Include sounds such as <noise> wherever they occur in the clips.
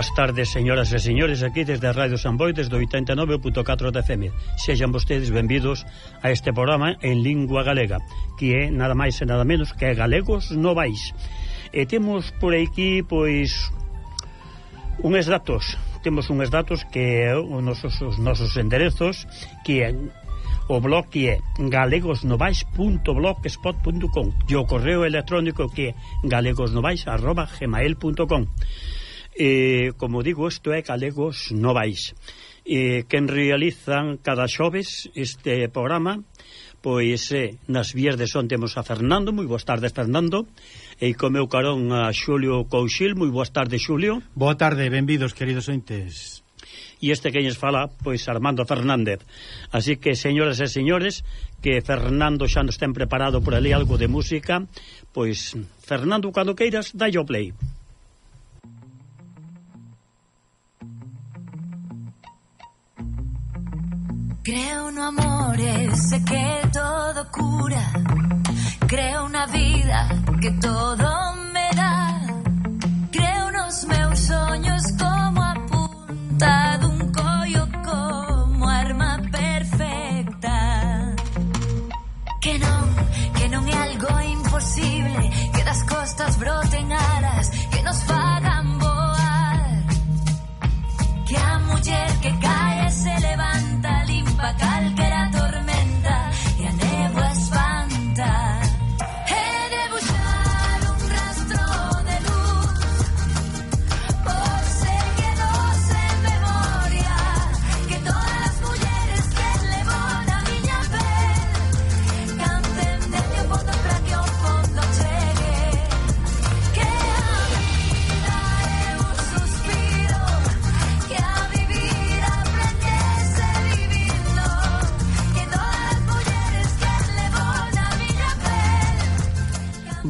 Boas tardes, señoras e señores, aquí desde a Radio San Boi, desde 89.4 de FM. Sexan vostedes benvidos a este programa en lingua galega, que é nada máis e nada menos que galegos novais. E temos por aquí, pois, unhas datos. Temos unhas datos que os nosos, os nosos enderezos, que é o blog que é galegosnovais.blogspot.com e o correo electrónico que é galegosnovais.gmail.com Eh, como digo, isto é Galegos Novais. Eh, quen realizan cada xoves este programa pois eh, nas vías de son temos a Fernando, moi boas tardes Fernando. E co meu carón a Xulio Couchil, moi boas tardes Xulio. Boa tarde, benvidos queridos ointes. E este que nos fala, pois Armando Fernández. Así que, señoras e señores que Fernando xa nos ten preparado por ali algo de música pois Fernando, cando queiras, dai o play. Creo no amor ese que todo cura. Creo na vida que todo me dá. Creo nos meus soños como a punta dun collo como arma perfecta. Que non, que non é algo imposible, que das costas broten alas, que nos fagan voar. Que a muller que Bacal.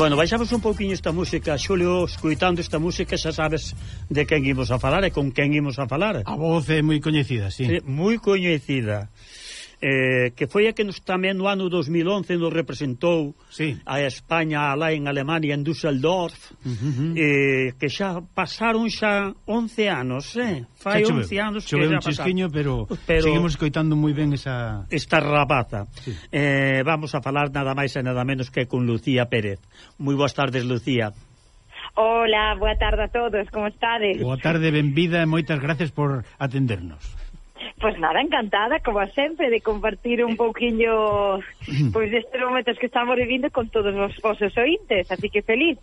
Bueno, baixamos un pouquiño esta música, Xulio, escuitando esta música, xa sabes de quen imos a falar e con quen imos a falar. A voz é moi coñecida, sí. sí moi coñecida eh, que foi a que nos tamén no ano 2011 nos representou sí. a España lá en Alemania en Düsseldorf uh -huh. eh, que xa pasaron xa 11 anos eh? fai xa 11 chove, anos chove que xa un chisquiño pero, pero seguimos coitando moi ben esa esta rapaza sí. eh, vamos a falar nada máis e nada menos que con Lucía Pérez moi boas tardes Lucía Hola, boa tarde a todos, como estades? Boa tarde, benvida e moitas gracias por atendernos Pois pues nada, encantada, como sempre, de compartir un pouquiño <clears throat> pois pues, estes momentos que estamos vivindo con todos os vosos ointes, así que feliz.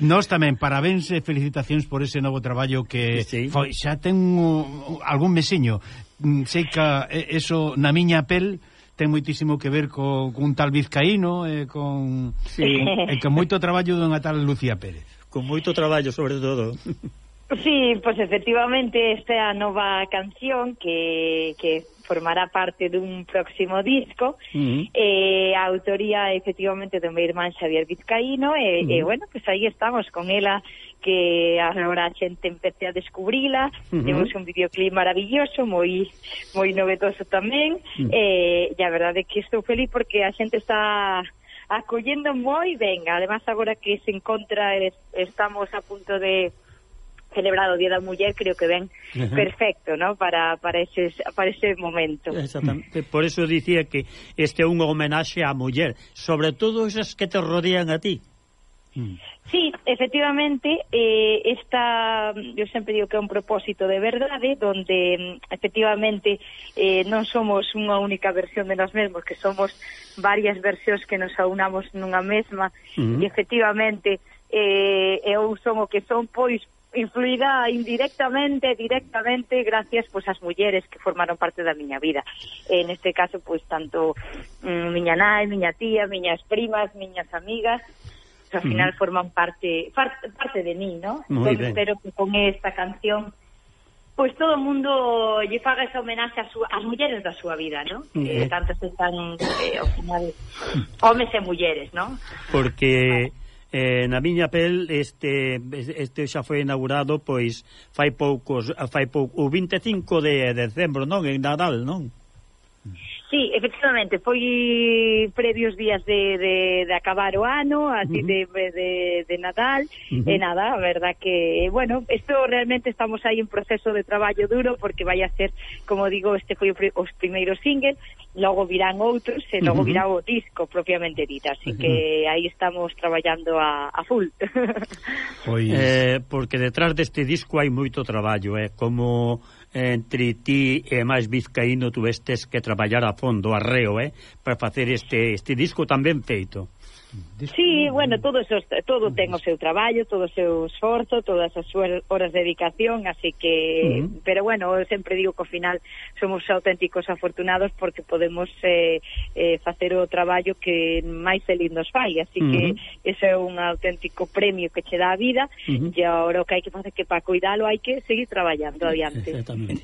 Nós tamén, parabéns e felicitacións por ese novo traballo que sí. foi, xa ten uh, algún mesiño. Mm, sei que eh, eso na miña pel ten moitísimo que ver co, cun tal vizcaíno e con, sí. e, e con moito traballo dunha tal Lucía Pérez. Con moito traballo, sobre todo. <laughs> Sí, pois pues efectivamente esta é a nova canción que, que formará parte dun próximo disco uh -huh. eh, a autoría efectivamente do meu irmán Xavier Vizcaíno eh, e, uh -huh. e bueno, pois pues aí estamos con ela que agora a xente empece a descubrila uh -huh. temos un videoclip maravilloso moi moi novedoso tamén uh -huh. eh, e a verdade é que estou feliz porque a xente está acollendo moi ben además agora que se encontra estamos a punto de celebrar o Día da Muller creo que ven perfecto, ¿no? Para para ese para ese momento. Exactamente. Por eso dicía que este é un homenaxe á muller, sobre todo esas que te rodean a ti. Mm. Sí, efectivamente, eh, esta, yo sempre digo que é un propósito de verdade, donde mm, efectivamente eh, non somos unha única versión de nós mesmos, que somos varias versións que nos aunamos nunha mesma, uh -huh. e efectivamente eh, eu son o que son, pois, influída indirectamente, directamente, gracias pues ás mulleres que formaron parte da miña vida. En este caso, pues tanto mm, miña nai, miña tía, miñas primas, miñas amigas, pues, ao final forman parte parte, parte de mí, ¿no? Moi Entón, ben. espero que con esta canción pois todo o mundo lle faga esa homenaxe ás, ás mulleres da súa vida, ¿no? Que tanto se están, eh, ao final, homes e mulleres, ¿no? porque eh, na miña pel este este xa foi inaugurado pois fai poucos fai pouco o 25 de decembro, non, en Nadal, non? Sí, efectivamente, foi previos días de, de, de acabar o ano, así uh -huh. de, de, de Nadal, uh -huh. e nada, a verdad que, bueno, esto realmente estamos aí en proceso de traballo duro, porque vai a ser, como digo, este foi os primeiros singles, logo virán outros, e logo uh -huh. virá o disco propiamente dito, así uh -huh. que aí estamos traballando a, a full. pois... eh, porque detrás deste disco hai moito traballo, eh, como entre ti e máis vizcaíno tuvestes que traballar a fondo, arreo, eh, para facer este, este disco tan ben feito. Sí, bueno, todo eso, todo ten o seu traballo, todo o seu esforzo, todas as súas horas de dedicación, así que, uh -huh. pero bueno, eu sempre digo que ao final somos auténticos afortunados porque podemos eh, eh, facer o traballo que máis feliz nos fai, así uh -huh. que ese é un auténtico premio que che dá a vida uh -huh. e agora o que hai que facer que para cuidalo hai que seguir traballando adiante. Exactamente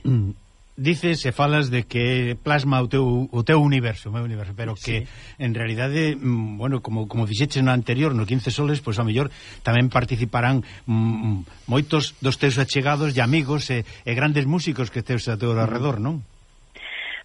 dices e falas de que plasma o teu, o teu universo, o meu universo, pero que sí. en realidade, mm, bueno, como, como dixeches no anterior, no 15 soles, pois a mellor tamén participarán mm, moitos dos teus achegados e amigos e, e grandes músicos que teus a teu mm. alrededor, non?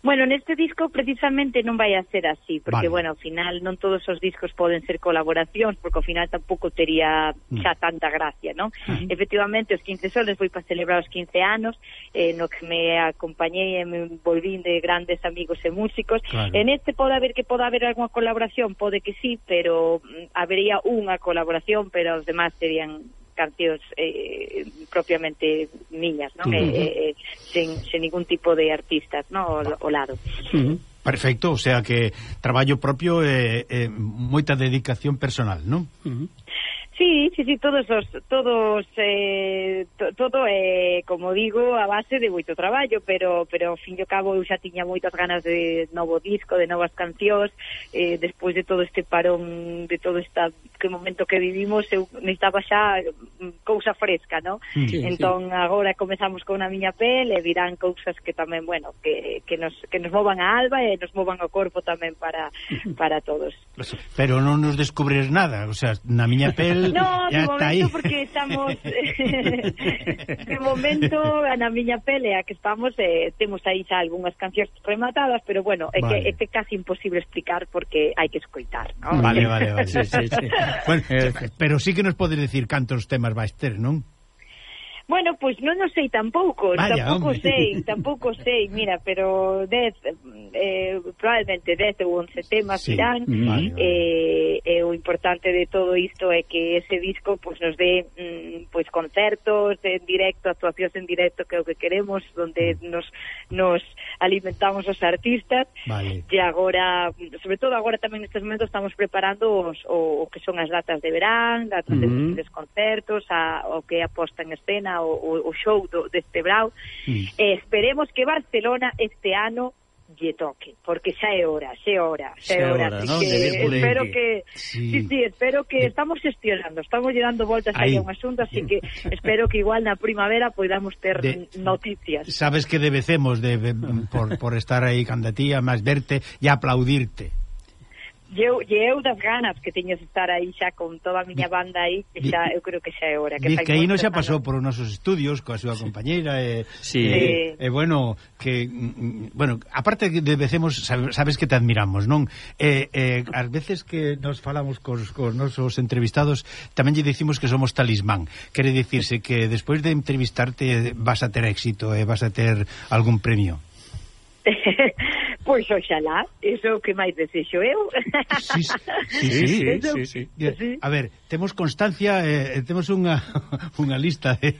Bueno, neste disco precisamente non vai a ser así, porque, vale. bueno, ao final non todos os discos poden ser colaboracións, porque ao final tampouco tería mm. xa tanta gracia, non? Uh -huh. Efectivamente, os 15 soles foi para celebrar os 15 anos, eh, no que me acompañei e me volvín de grandes amigos e músicos. Claro. En este pode haber que pode haber algunha colaboración, pode que sí, pero mm, habería unha colaboración, pero os demás serían cancións eh, propiamente miñas, non? Uh eh, -huh. eh, eh, sen, sen ningún tipo de artistas, non? O, o lado. Uh -huh. Perfecto, o sea que traballo propio e eh, eh, moita dedicación personal, non? Uh -huh. Sí, sí, sí, todos os, todos eh, to, todo é, eh, como digo, a base de moito traballo, pero pero ao fin e ao cabo eu xa tiña moitas ganas de novo disco, de novas cancións, eh, despois de todo este parón, de todo esta que momento que vivimos, eu necesitaba xa mm, cousa fresca, ¿no? Mm. Sí, entón sí. agora comezamos con a miña pel e virán cousas que tamén, bueno, que, que nos que nos movan a alba e nos movan o corpo tamén para para todos. Pero non nos descubres nada, o sea, na miña pel No, <laughs> de momento porque estamos de momento na miña pelea que estamos eh, temos aí xa algunhas cancións rematadas, pero bueno, é vale. que é casi imposible explicar porque hai que escoitar, ¿no? Vale, vale, vale. <laughs> sí, sí, sí. bueno, eh, pero sí que nos podes decir cantos temas vais ter, non? Bueno, pois non o sei tampouco, Vaya, tampouco hombre. sei, tampouco sei, mira, pero 10 eh, probablemente 10 ou 11 temas sí, irán vale, vale. Eh, eh o importante de todo isto é que ese disco pois nos dé mm, pois concertos en directo, actuacións en directo que é o que queremos, donde mm. nos nos alimentamos os artistas vale. e agora, sobre todo agora tamén nestes momentos estamos preparando os, o, o que son as datas de verán, datas mm -hmm. de, de concertos, a, o que apostan en escena o, o, o show do, deste brau. Mm. Eh, esperemos que Barcelona este ano lle toque, porque xa é hora, xa é hora, xa é hora, hora ¿no? que espero que sí. sí, sí, espero que estamos gestionando, estamos lle dando voltas aí a un asunto, así que espero que igual na primavera podamos ter de, noticias. Sabes que debecemos de, por, por estar aí canda ti, máis verte e aplaudirte. E eu, e eu das ganas que tiñes de estar aí xa con toda a miña banda aí, que xa, eu creo que xa é hora. Que Vizcaíno xa pasou por os nosos estudios coa súa compañeira e, sí. e, e, bueno, que bueno, aparte de vecemos sabes que te admiramos, non? Eh, eh, as veces que nos falamos cos, cos nosos entrevistados tamén lle dicimos que somos talismán. Quere dicirse que despois de entrevistarte vas a ter éxito e vas a ter algún premio. <laughs> Pois oxalá, iso é o que máis desexo eu. Sí, sí, sí, <laughs> Entón, sí, sí, sí. A ver, temos constancia, eh, eh temos unha, <laughs> unha lista de,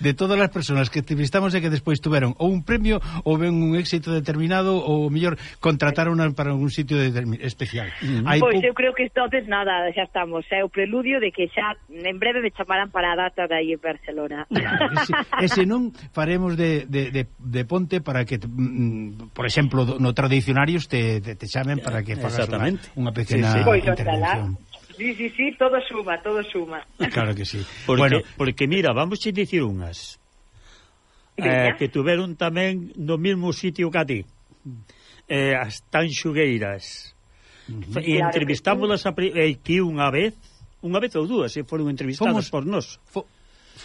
de todas as persoas que entrevistamos e que despois tuveron ou un premio ou ben un éxito determinado ou mellor contrataron para un sitio especial. Mm-hmm. Hai pois pues, eu creo que entonces nada, xa estamos, é o preludio de que xa en breve me chamarán para a data de aí en Barcelona. Claro, ese, ese non faremos de, de, de, de ponte para que, mm, por exemplo, no contra diccionarios te, te, te chamen para que fagas unha, unha pequena sí, sí. Pois, intervención. Sí, sí, sí, todo suma, todo suma. Claro que sí. <laughs> Porque, bueno, porque mira, vamos a dicir unhas. Eh, que tuveron tamén no mesmo sitio que a ti. Eh, as tan xugueiras. Uh -huh. E entrevistámoslas aquí eh, unha vez, unha vez ou dúas, e foron entrevistadas fomos, por nós. Fo,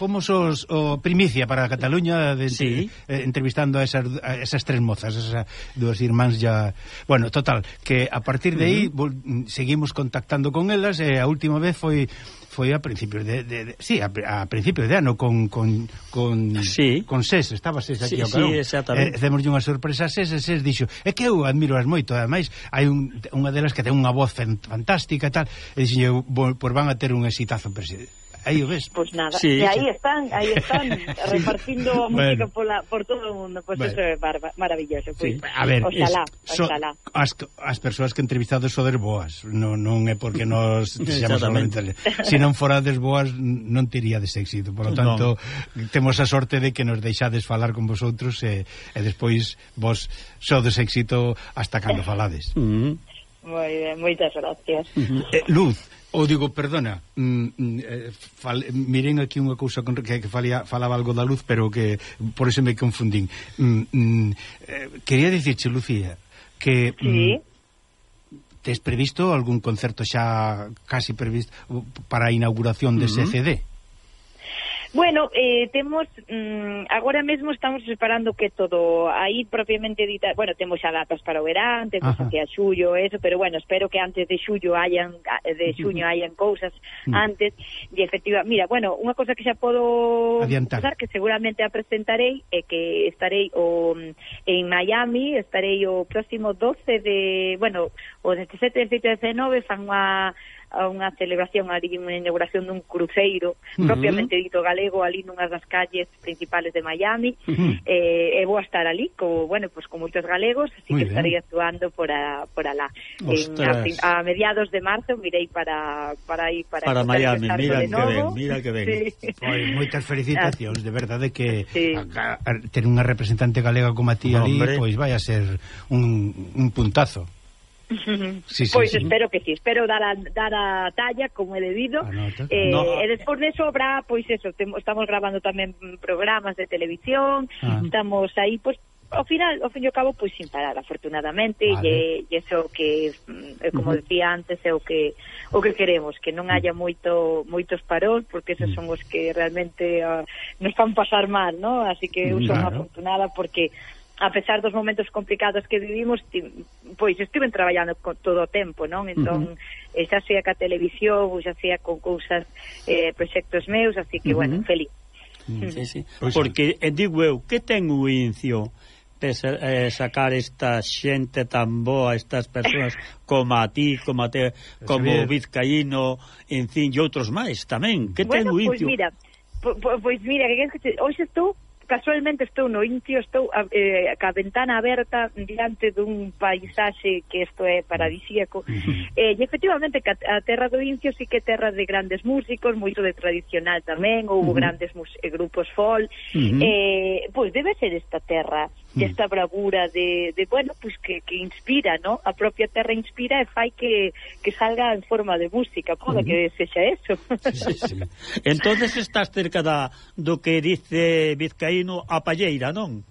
fomos os o primicia para Cataluña de, sí. eh, entrevistando a esas, a esas tres mozas, esas dúas irmáns ya, bueno, total, que a partir de aí uh -huh. seguimos contactando con elas e eh, a última vez foi foi a principios de, de, de sí, a, a principios de ano con con con, sí. con SES, estaba SES aquí sí, ao carón. Sí, exactamente. Eh, demoslle unha sorpresa a SES, e SES dixo, é que eu admiro as moito, ademais hai un, unha delas que ten unha voz fantástica e tal, e dixo, pois van a ter un exitazo presidente aí o ves. Pois nada, sí. e aí están, aí <laughs> están sí. repartindo a música bueno. pola, por todo o mundo, pois pues bueno. eso é barba, maravilloso. Pues. Sí. A ver, oxalá, es, so, oxalá. As, as persoas que entrevistado sodes boas, non, non é porque nos <laughs> sexamos solamente. Se si non forades boas, non teríades éxito. Por lo tanto, no. temos a sorte de que nos deixades falar con vosotros e, e despois vos sodes éxito hasta cando falades. Mm -hmm. Moi ben, moitas gracias. Uh -huh. eh, Luz, Ou digo, perdona, mm, mm eh, fal, miren aquí unha cousa con, que, que falía, falaba algo da luz, pero que por eso me confundín. Mm, mm, eh, quería dicirche, Lucía, que... Mm, sí. Mm, tes previsto algún concerto xa casi previsto para a inauguración dese mm-hmm. uh -huh. CD? Bueno, eh, temos mm, agora mesmo estamos preparando que todo aí propiamente dita, bueno, temos xa datas para o verán, temos Ajá. hacia xullo eso, pero bueno, espero que antes de xullo hayan eh, de xuño hayan cousas mm. antes e efectiva. Mira, bueno, unha cosa que xa podo Adiantar. Usar, que seguramente a presentarei é que estarei o mm, en Miami, estarei o próximo 12 de, bueno, o 17 de 19 fan unha a unha celebración, ali unha inauguración dun cruceiro, uh -huh. propiamente dito galego, ali nunha das calles principales de Miami, uh -huh. eh, e vou a estar ali, co, bueno, pues, con moitos galegos, así Muy que estarei actuando por, a, por alá. En, a, a mediados de marzo mirei para para ir para, para Miami, mira que ben, mira que ben. Sí. Pois, moitas felicitacións, de verdade que sí. a, a, ter unha representante galega como a ti ali, pois vai a ser un, un puntazo. <laughs> Sí, sí, pois sí. espero que sí, espero dar a, dar a talla como é debido. Eh, no. Eh, e despois de sobra, pois eso, temo, estamos grabando tamén programas de televisión, ah. estamos aí pois ao final, ao fin e ao cabo, pois sin parar, afortunadamente, vale. e, e iso que mm, eh, como decía antes é o que o que queremos, que non haya moito moitos parós, porque esos son os que realmente uh, nos fan pasar mal, ¿no? Así que eu son claro. afortunada porque a pesar dos momentos complicados que vivimos, pois estiven traballando con todo o tempo, non? Entón, uh -huh. eh, xa sea ca televisión, xa sea con cousas, eh, proxectos meus, así que, uh -huh. bueno, feliz. Sí, sí. Pois Porque, eh, digo eu, que ten o incio pesa, eh, sacar esta xente tan boa, estas persoas <laughs> como a ti, como a te, como o Vizcaíno, en fin, e outros máis tamén. Que bueno, ten o incio? Pois mira, pois mira, que, que hoxe estou casualmente estou no Intio, estou eh, ca ventana aberta diante dun paisaxe que isto é paradisíaco. eh, e efectivamente a terra do Intio sí que é terra de grandes músicos, moito de tradicional tamén, houve uh -huh. grandes mus, eh, grupos folk. Uh -huh. eh, pois debe ser esta terra esta bravura de, de bueno, pues que, que inspira, ¿no? A propia terra inspira e fai que, que salga en forma de música, poda que sexa eso. Sí, sí. entonces estás cerca da, do que dice Vizcaíno a Palleira, non?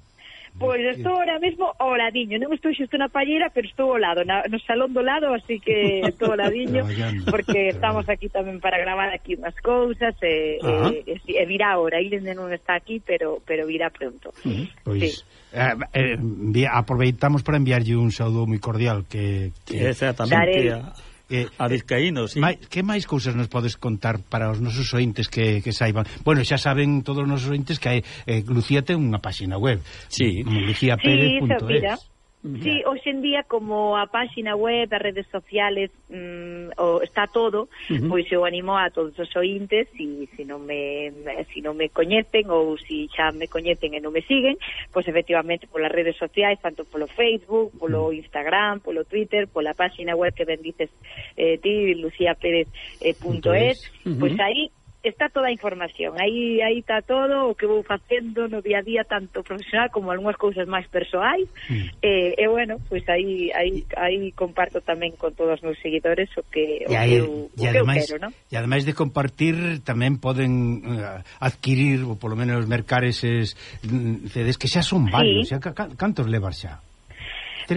Pois estou ahora mesmo ao ladiño, non estou xusto na pallera, pero estou ao lado, na, no salón do lado, así que estou ao ladiño, porque estamos aquí tamén para gravar aquí unhas cousas, e, eh, e, eh, e, eh, e virá ahora, Irene non está aquí, pero pero virá pronto. Uh -huh. Pois, sí. eh, eh, aproveitamos para enviarlle un saúdo moi cordial que, que... Exactamente. Daré... A... Eh, a Vizcaíno, sí. Mai, que máis cousas nos podes contar para os nosos ointes que, que saiban? Bueno, xa saben todos os nosos ointes que hai, eh, Lucía ten unha páxina web. Sí. Mm, Luciaperez.es. Sí, Sí, hoxe en día como a páxina web, as redes sociales, mm, o está todo, uh -huh. pois eu animo a todos os ointes, si, si non me si non me coñecen ou si xa me coñecen e non me siguen, pois efectivamente polas redes sociais, tanto polo Facebook, polo. Instagram, polo Twitter, pola páxina web que bendices eh, ti, luciaperez.es, eh, punto es, uh -huh. pois aí está toda a información. Aí aí está todo o que vou facendo no día a día tanto profesional como algunhas cousas máis persoais. Mm. Eh, e bueno, pois pues aí aí aí comparto tamén con todos os meus seguidores o que o aí, que, eu, o que ademais, eu quero, ¿no? E ademais de compartir tamén poden uh, adquirir ou polo menos mercar eses mm, cedes que xa son varios, sí. xa, cantos levar xa?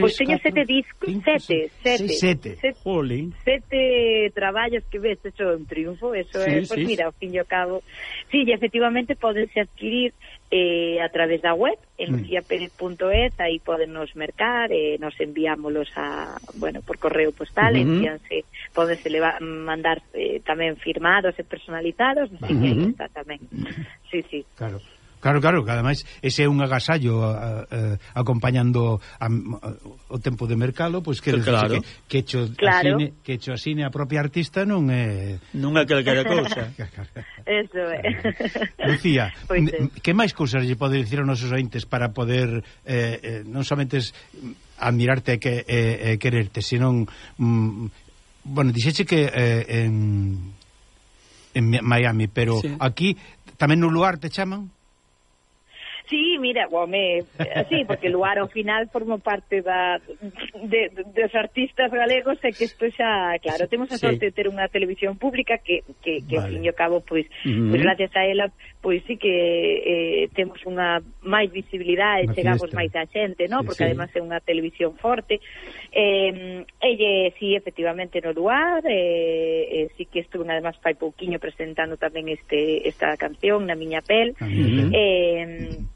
Pois teño sete discos, cinco, sete, sete, seis, sete, sete, Jolín. sete traballos que ves, eso é un triunfo, eso sí, é, pois sí. mira, ao fin e ao cabo. Sí, e efectivamente podense adquirir eh, a través da web, en mm. luciaperez.es, aí podennos mercar, eh, nos enviámolos a, bueno, por correo postal, uh -huh. envíanse, podense levar, mandar eh, tamén firmados e personalizados, así uh -huh. que aí está tamén. Sí, sí. Claro. Claro, claro, que ademais ese é un agasallo a, a, a, acompañando a, a, o tempo de mercado, pois que, claro. que, que hecho claro. asine, que echo asine a propia artista non é non é calquera cousa. <laughs> Eso é. <laughs> Lucía, <laughs> pois pues, que máis cousas lle pode dicir aos nosos ointes para poder eh, eh, non somente admirarte e que, eh, eh, quererte, senón mm, bueno, dixeche que eh, en, en Miami, pero sí. aquí tamén no lugar te chaman? Sí, mira, bueno, me, eh, sí, porque Luar ao final forma parte da, de, de, dos artistas galegos e que isto xa, claro, temos a sorte sí. de ter unha televisión pública que, que, que vale. fin e cabo, pois, pues, mm -hmm. pois pues, gracias a ela, pois pues, sí que eh, temos unha máis visibilidade, Una chegamos máis a xente, ¿no? Sí, porque sí. además é unha televisión forte. Eh, elle, sí, efectivamente, no Luar, eh, eh, sí que estuve, además, fai pouquiño presentando tamén este esta canción, Na miña pel. Mm -hmm. Eh,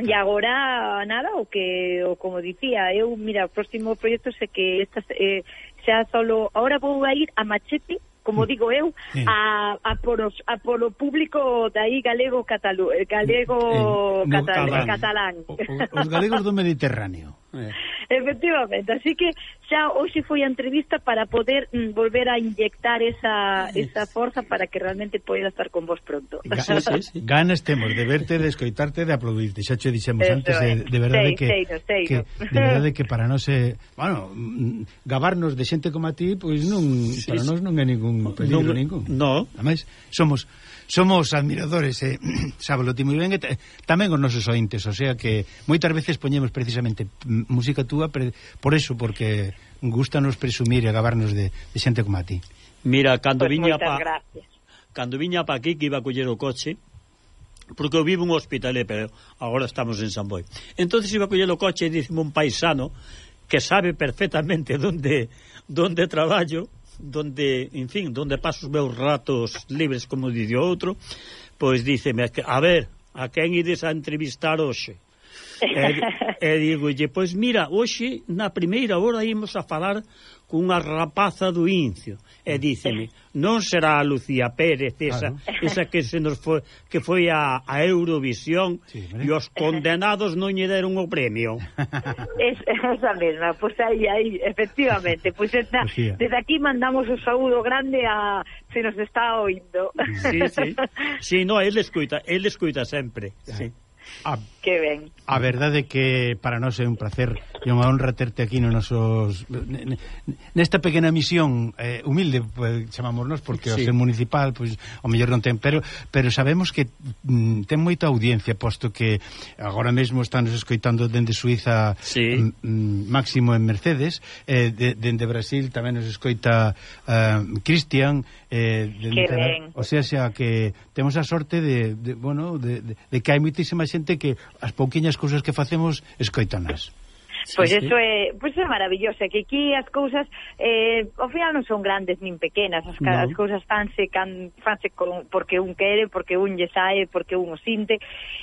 E agora nada, o que o como dicía, eu mira, o próximo proxecto é que estas eh, xa solo agora vou a ir a Machete como mm. digo eu, a, a, por, os, a por o público de aí galego catalu, eh, galego eh, no, catalán. catalán. O, os galegos do Mediterráneo. <laughs> Eh. Efectivamente, así que xa hoxe foi a entrevista para poder mm, volver a inyectar esa, esa forza para que realmente poida estar con vos pronto. Ga <laughs> sí, sí, sí. Ganas temos de verte, de escoitarte, de aplaudirte. Xa che dixemos Eso antes de, de verdade sei, que, sei, sei, que de verdade <laughs> que para non se... bueno, mm, gabarnos de xente como a ti, pois non sí, para nós non é ningún peligro no, ningún. No. Ademais, somos somos admiradores, eh, <clears throat> sábelo ti moi ben, e tamén os nosos ointes, o sea que moitas veces poñemos precisamente mm, música túa pre, por eso, porque gustanos presumir e gabarnos de, de xente como a ti. Mira, pois cando pues viña pa... Gracias. Cando viña pa aquí que iba a coller o coche, porque eu vivo un hospitalé, eh, pero agora estamos en San Boi. Entonces iba a coller o coche e dicimo un paisano que sabe perfectamente <laughs> donde donde traballo donde, en fin, donde paso os meus ratos libres, como dice outro, pois díceme, a ver, a quen ides a entrevistar hoxe? E, e digolle, pois mira, hoxe, na primeira hora, imos a falar cunha rapaza do Incio e mm. díceme, non será a Lucía Pérez esa, claro. <laughs> esa que se nos foi que foi a, a Eurovisión sí, e os condenados non lle deron o premio. <laughs> Es, esa mesma, pois pues aí, aí, efectivamente, pois pues esta, desde aquí mandamos o saúdo grande a se nos está oindo. Sí, sí. Sí, no, él escuita, él escuita sempre. Sí. sí. A, que ben. A verdade que para nós é un placer E unha honra terte aquí no nosos nesta pequena misión eh, humilde pues, chamámonos porque sí. o ser municipal pois pues, o mellor non ten, pero pero sabemos que mm, ten moita audiencia posto que agora mesmo están nos escoitando dende Suiza sí. mm, mm Máximo en Mercedes, eh, de, dende Brasil tamén nos escoita uh, Cristian eh, dende, o sea, xa que temos a sorte de, de bueno, de, de, de que hai moitísima xente que as pouquiñas cousas que facemos escoitanas. Pois sí, eso é, pois é maravilloso, que aquí as cousas eh, ao final non son grandes nin pequenas, as, no. as cousas fanse can, fanse con, porque un quere, porque un lle sae, porque un o sinte,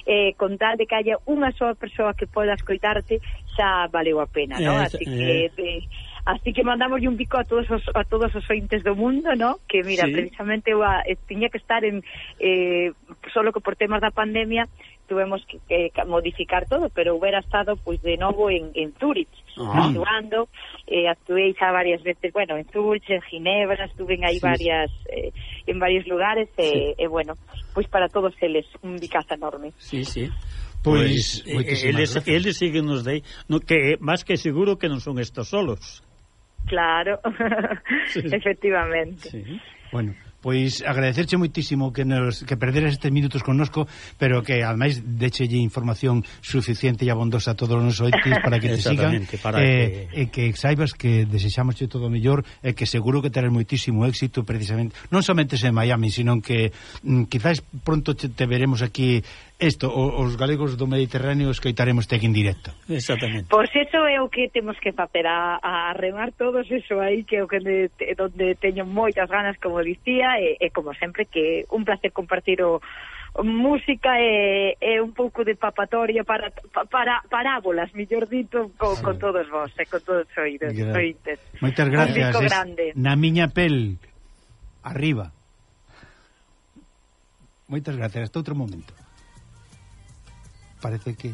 eh, con tal de que haya unha soa persoa que poda escoitarte, xa valeu a pena, non? Así eh. que... Eh, Así que mandamos un pico a todos os, a todos os ointes do mundo, ¿no? Que mira, sí. precisamente ua, tiña que estar en eh, solo que por temas da pandemia tuvemos que, que modificar todo, pero hubiera estado pues de novo en, en Zurich, Ah. actuando, eh, actué varias veces, bueno, en Zurich, en Ginebra, estuve en aí Sí. varias eh, en varios lugares e, e bueno, pois para todos eles un bicazo enorme. Sí, sí. Pois, Pois, eh, moitísimas eles, eles siguen nos dei, no, que máis que seguro que non son estos solos. Claro, Sí. <laughs> efectivamente. Sí. Bueno, Pois agradecerche moitísimo que nos que perderes estes minutos connosco, pero que ademais dechelle información suficiente e abondosa a todos os oitis para que te <laughs> sigan para eh, que... e que saibas que desexamos todo o mellor e que seguro que terás moitísimo éxito precisamente, non somente en Miami, sino que mm, quizás pronto te, te veremos aquí isto, os galegos do Mediterráneo escoitaremos aquí en directo. Exactamente. Pois pues eso é o que temos que facer a, a remar todos eso aí que o que de, donde teño moitas ganas como dicía e, e como sempre que un placer compartir o música é, é un pouco de papatoria para, para parábolas, mellor dito, co, con todos vós, e con todos os oídos. Gra. Moitas gracias. Es, na miña pel, arriba. Moitas gracias, hasta outro momento. Parece que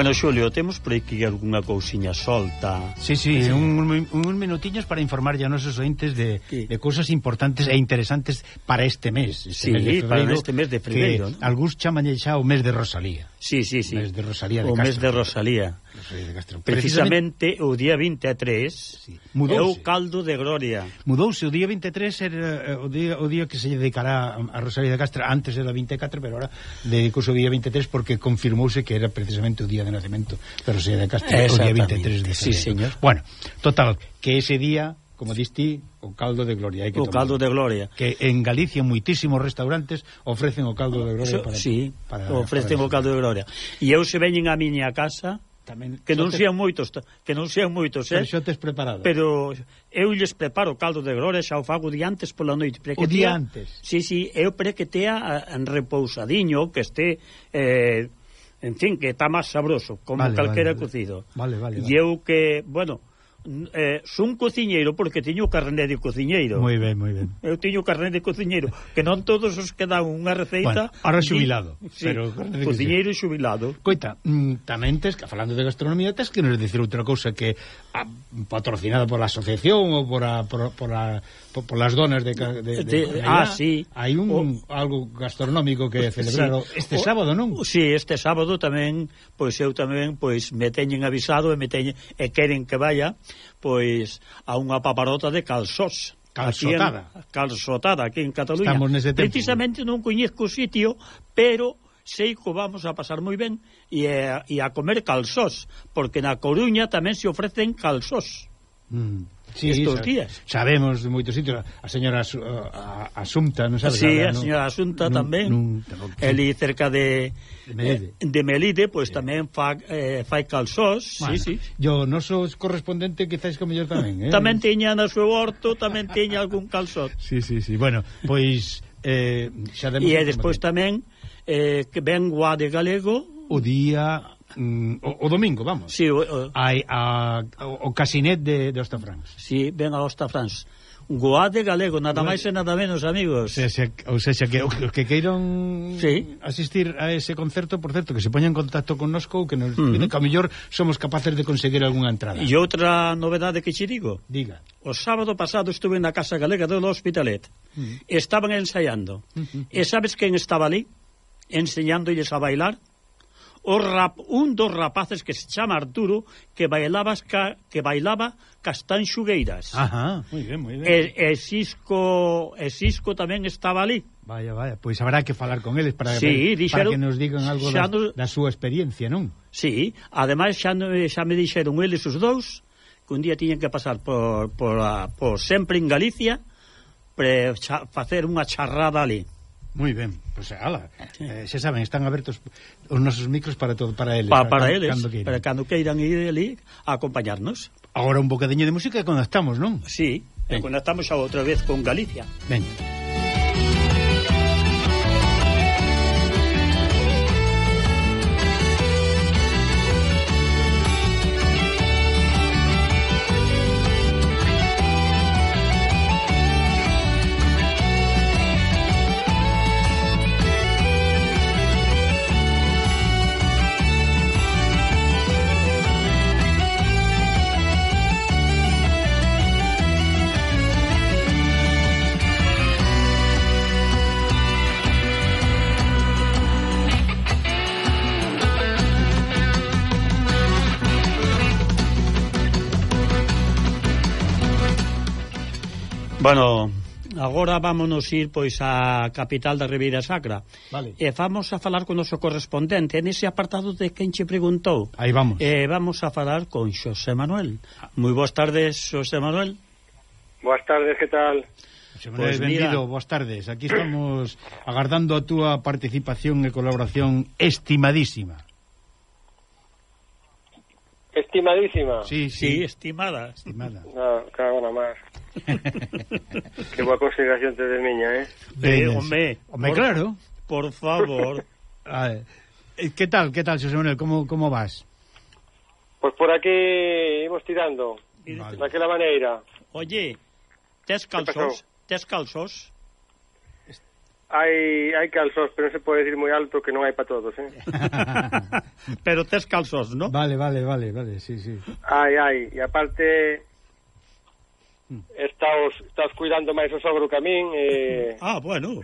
Bueno, Xulio, temos por aquí algunha cousiña solta. Sí, sí, sí. Un, un, un minutiños para informar a nosos ointes de, sí. de cousas importantes e interesantes para este mes. Este sí, mes de febrero, para este mes de febrero. Que ¿no? algúns chaman xa o mes de Rosalía. Sí, sí, sí. O mes de Rosalía de o Castro. O mes de Rosalía. Precisamente, o día 23 sí. É o caldo de gloria. Mudouse, o día 23 era eh, o día, o día que se dedicará a Rosalía de Castro, antes era 24, pero ahora dedicouse o día 23 porque confirmouse que era precisamente o día de nacemento de Rosalía de Castro, o día 23 de sí, señor. Bueno, total, que ese día como diste, o caldo de gloria. Hai que o tomar. caldo de gloria. Que en Galicia moitísimos restaurantes ofrecen o caldo de gloria. Para, sí, para, ofrecen para o caldo de gloria. E eu se veñen á miña casa, Tamén, que non te... sean moitos, que non sean moitos, eh? Pero tes preparado. Pero eu lles preparo caldo de grores, xa o fago diantes pola noite. Prequetea, o día antes? Sí, sí, eu tea en repousadiño, que este... Eh, en fin, que está máis sabroso, como vale, calquera vale, vale. cocido. Vale, vale, vale. E eu que, bueno, eh, son cociñeiro porque teño o carné de cociñeiro. Moi ben, moi ben. Eu teño o carné de cociñeiro, que non todos os que dan unha receita... Bueno, ahora xubilado, sí, pero... Cociñeiro xubilado. Coita, mm, tamén tes, que falando de gastronomía, tes que nos dicir outra cousa que a, patrocinada por a asociación ou por a, por, por a por, por las donas de... de, de, de, de ah, sí. Hai un, o, algo gastronómico que celebrar sí. este o, sábado, non? Sí, este sábado tamén, pois eu tamén, pois me teñen avisado e me teñen, e queren que vaya pois a unha paparota de calzós. Calzotada. Aquí en, calzotada, aquí en Cataluña. Estamos nese tempo. Precisamente non coñezco o sitio, pero sei que vamos a pasar moi ben e, e a comer calzós, porque na Coruña tamén se ofrecen calzós. Mm. Sí, estos sa días. Sabemos de moitos sitios, a señora A Asunta, non sabes? Sí, a, señora Asunta no, tamén. No, no. Eli cerca de De Melide. Eh, de Melide, pois pues, tamén fa, eh, fai calzós, bueno, sí, sí. Yo non sou correspondente, quizáis que mellor tamén, eh. Tamén tiña no seu horto, tamén tiña algún calzot. Sí, sí, sí. Bueno, pois eh, xa demos E eh, despois tamén eh, que ven Guá de Galego o día Mm, o, o domingo, vamos. Sí, o, o, a, a, o, o casinet de, de Ostafrans. Sí, ven a Ostafrans. Goate galego, nada máis e nada menos, amigos. Se, se, ou seja, que os que queiron sí. asistir a ese concerto, por certo, que se poñan en contacto con nosco, que nos uh -huh. que a mellor somos capaces de conseguir algunha entrada. E outra novedade que che digo. Diga. O sábado pasado estuve na Casa Galega do Hospitalet. Uh -huh. Estaban ensaiando. Uh -huh. E sabes quen estaba ali? Enseñándoles a bailar o rap, un dos rapaces que se chama Arturo que bailaba ca, que bailaba Castán Xugueiras. Ajá, moi ben, moi ben. E, e Cisco, e Cisco tamén estaba ali. Vaya, vaya, pois habrá que falar con eles para, sí, para, dixeron, para que nos digan algo da, nos, da súa experiencia, non? Sí, ademais xa, xa me dixeron eles os dous que un día tiñen que pasar por, por, a, por sempre en Galicia para facer unha charrada ali. Moi ben, pois pues, ala, eh, xa saben, están abertos os nosos micros para todo para eles. Pa, para, para eles, cando queiran. para cando queiran ir ali a acompañarnos. Agora un bocadiño de música e conectamos, non? Sí, ben. e conectamos xa outra vez con Galicia. Veña. Bueno, agora vámonos ir pois á capital da Ribeira Sacra. Vale. E vamos a falar con o noso correspondente nese apartado de quen che preguntou. Aí vamos. E vamos a falar con Xosé Manuel. Moi boas tardes, Xosé Manuel. Boas tardes, que tal? Xosé Manuel, pois pues benvido, boas tardes. Aquí estamos agardando a túa participación e colaboración estimadísima. Estimadísima. Sí, sí, sí estimada. Estimada. No, cago na máis que boa consideración te de miña, eh? eh home, home por, claro. Por favor. <laughs> A ver, eh, que tal, que tal, José Manuel? Como, como vas? Pois pues por aquí imos tirando. Vale. Daquela maneira. Oye, tes calzos? Tes calzos? Hai, hai calzos, pero non se pode decir moi alto que non hai para todos, eh? <laughs> pero tes calzos, non? Vale, vale, vale, vale, sí, sí. Ai, ai, e aparte Mm. Estás, estás cuidando máis o sogro que a min e... <laughs> Ah, bueno.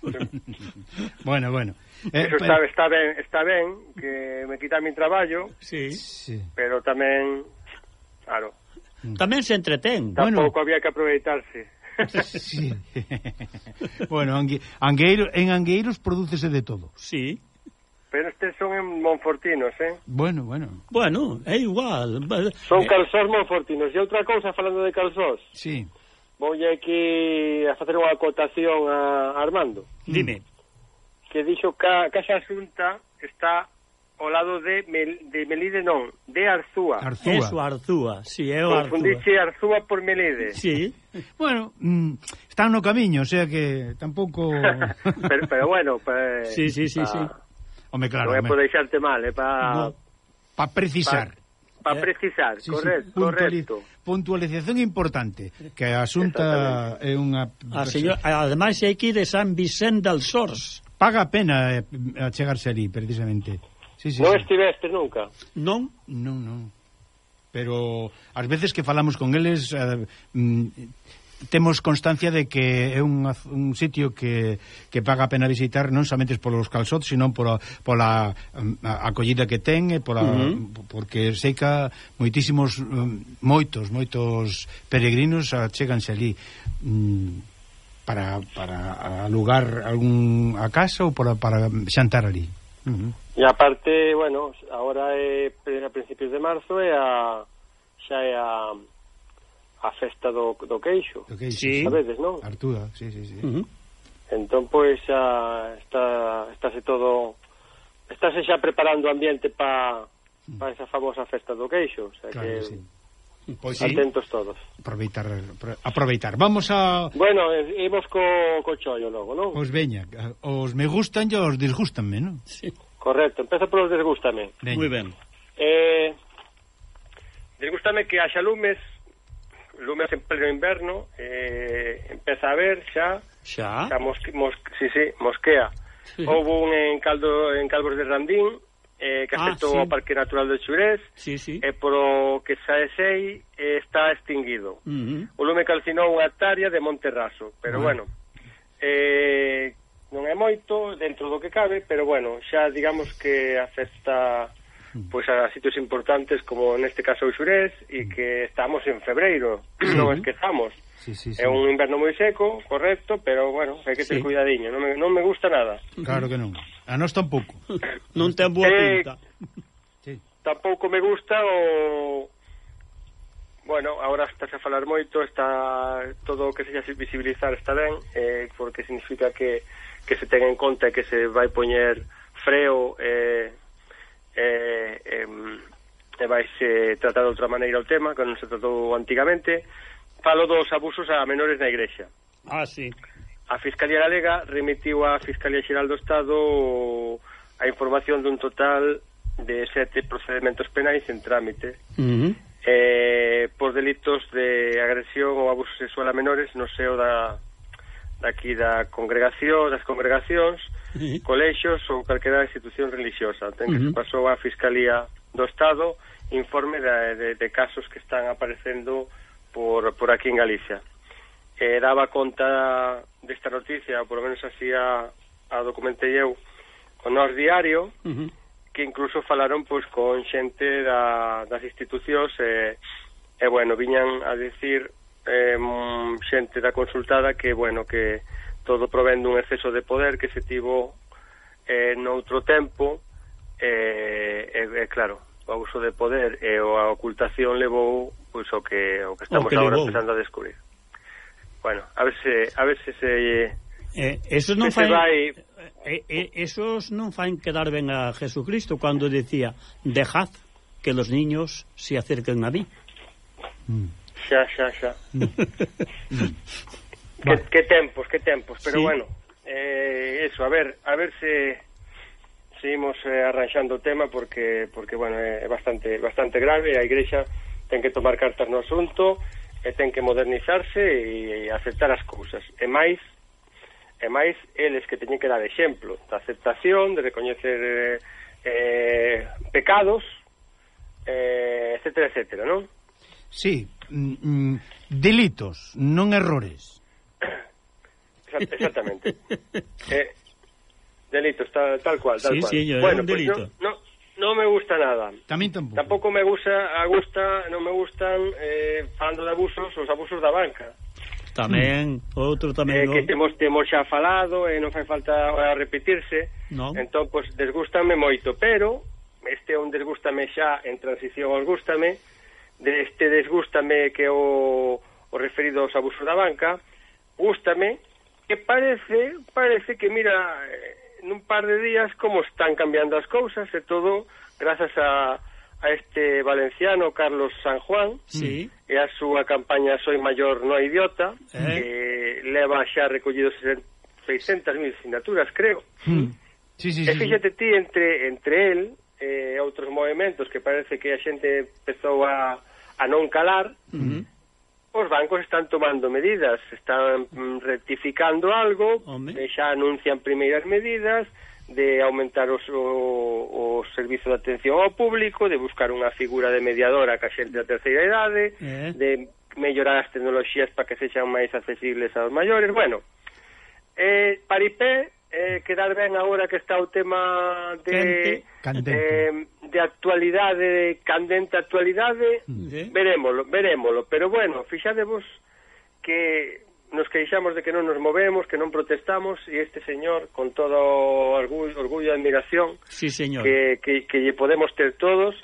<laughs> bueno, bueno. Eh, Eso está, está ben, está ben que me quita mi traballo. Sí. sí. Pero tamén claro. Mm. Tamén se entretén. Tampouco bueno. había que aproveitarse. <laughs> sí. bueno, Angue, Angueiro, en Angueiros prodúcese de todo. Sí. Pero estes son en monfortinos, eh? Bueno, bueno. Bueno, é igual. Son eh... calzós monfortinos. E outra cousa, falando de calzós. Sí. Voulle aquí a facer unha acotación a Armando. Mm. Dime. Que dixo que Casa Xunta está ao lado de, Mel, de Melide non, de Arzúa. Arzúa. Eso, Arzúa, si, sí, é o Arzúa. Confundiche Arzúa por Melide. Sí. <laughs> bueno, mm, están no camiño, o sea que tampouco... <laughs> pero, pero bueno, pues... Sí, sí, sí, ah, sí. Home, claro. Non é por deixarte mal, eh, é para... No, para precisar. Para pa precisar, eh, sí, correcto, sí, puntualiz correcto. Puntualización importante, que a asunta é unha... Ah, a señor, ademais, hai que ir de San Vicente del Sors. Paga a pena eh, achegarse ali, precisamente. Sí, sí, non sí. estiveste nunca? Non, non, non. Pero ás veces que falamos con eles... Eh, mm, temos constancia de que é un, un sitio que, que paga a pena visitar non somente polos calzots, sino pola, pola mm, a, acollida que ten e pola, uh -huh. porque sei que moitísimos mm, moitos, moitos peregrinos cheganse ali mm, para, para alugar algún a casa ou para, para xantar ali. Uh -huh. E aparte, bueno, agora é a principios de marzo é a xa é a a festa do, do queixo. Do queixo, sí. sabedes, non? Artúa, sí, sí, sí. Uh -huh. Entón, pois, a, está, estáse todo... Estáse xa preparando o ambiente para pa esa famosa festa do queixo. O sea, claro que, que sí. Pois sí. Atentos todos. Aproveitar, aproveitar. Vamos a... Bueno, eh, imos co, co chollo logo, non? Os pois veña, os me gustan e os disgustanme, non? Sí. Correcto, empezo polos disgustame. Moi ben. Eh, disgustanme que a Xalumes lumes en pleno inverno, eh, empeza a ver xa, xa, xa mosque, mosque, sí, sí, mosquea. Sí. Houve un en, caldo, en Calvos de Randín, eh, que ah, afectou ah, sí. ao Parque Natural do Xurés, sí, sí. e eh, polo que xa sei eh, está extinguido. Uh -huh. O lume calcinou unha hectárea de Monterraso, pero uh -huh. bueno, eh, non é moito dentro do que cabe, pero bueno, xa digamos que afecta pois a sitios importantes como neste caso o Xurés e que estamos en febreiro, <clears throat> non esquezamos. Sí, sí, sí. É un inverno moi seco, correcto, pero bueno, hai que ter sí. cuidadiño, non me, non me gusta nada. Claro que non. A nós tampouco. <laughs> non ten boa eh, pinta. Eh, sí. Tampouco me gusta o Bueno, agora estás a falar moito, está todo o que sexa visibilizar está ben, eh, porque significa que, que se ten en conta que se vai poñer freo eh, eh e, vai vaise tratar de outra maneira o tema, que non se tratou antigamente. Falo dos abusos a menores na igrexa. Ah, sí. A Fiscalía Galega remitiu á Fiscalía Xeral do Estado a información dun total de sete procedimentos penais en trámite uh -huh. eh, por delitos de agresión ou abuso sexual a menores no seo da daqui da congregación, das congregacións, sí. colexios ou calquera institución religiosa. Ten que uh -huh. se pasou a Fiscalía do Estado informe de, de, de casos que están aparecendo por, por aquí en Galicia. Eh, daba conta desta noticia, por lo menos así a, a documentei eu, con nos diario, uh -huh. que incluso falaron pois con xente da, das institucións e, eh, e bueno, viñan a decir eh, xente da consultada que, bueno, que todo provén dun exceso de poder que se tivo eh, noutro tempo eh, e, eh, eh, claro, o abuso de poder e eh, a ocultación levou pois, o, que, o que estamos o que agora levou. empezando a descubrir. Bueno, a ver se, a ver se se... Eh, esos non faen, vai... Eh, eh, eh, esos non faen quedar ben a Jesucristo cando decía dejad que los niños se acerquen a mí. Mm. Xa, xa, xa. Mm. <laughs> que, mm. que tempos, que tempos, pero sí. bueno, eh, eso, a ver, a ver se seguimos eh, arranxando o tema porque porque bueno, é bastante bastante grave, a igrexa ten que tomar cartas no asunto, e ten que modernizarse e, e aceptar as cousas. E máis e máis eles que teñen que dar exemplo da aceptación, de recoñecer eh, eh, pecados, eh, etcétera, etcétera, non? Sí, Mm, mm, delitos, non errores. Exactamente. <laughs> eh, delitos, tal, tal cual, tal sí, cual. Sí, yo, bueno, un pues delito. No, no, no me gusta nada. Tamén tampouco. Tampouco me gusta, a gusta, non me gustan eh, falando de abusos, os abusos da banca. Tamén, outro tamén. Eh, no. que temos temos xa falado e eh, non fai falta a repetirse. No. Entón, pois, pues, desgústame moito, pero este é un desgústame xa en transición aos gústame, deste desgústame que o, o referido aos abusos da banca, gústame que parece, parece que, mira, eh, nun par de días como están cambiando as cousas e todo grazas a, a este valenciano Carlos San Juan sí. e a súa campaña Soy Mayor No Idiota eh. que leva xa recollido 600.000 sinaturas, creo. Mm. Sí, sí, sí, e fíxate ti entre, entre el e eh, outros movimentos que parece que a xente empezou a a non calar, uh -huh. os bancos están tomando medidas, están mm, rectificando algo, Home. Eh, xa anuncian primeiras medidas de aumentar os, o, o servizo de atención ao público, de buscar unha figura de mediadora ca xente da terceira idade, eh. de mellorar as tecnoloxías para que sexan máis accesibles aos maiores, bueno. Eh, Paripé eh, quedar ben agora que está o tema de candente. Eh, de actualidade, candente actualidade, mm. ¿Sí? verémolo, verémolo, pero bueno, fixadevos que nos queixamos de que non nos movemos, que non protestamos e este señor con todo orgullo, orgullo e admiración sí, señor. Que, que, que lle podemos ter todos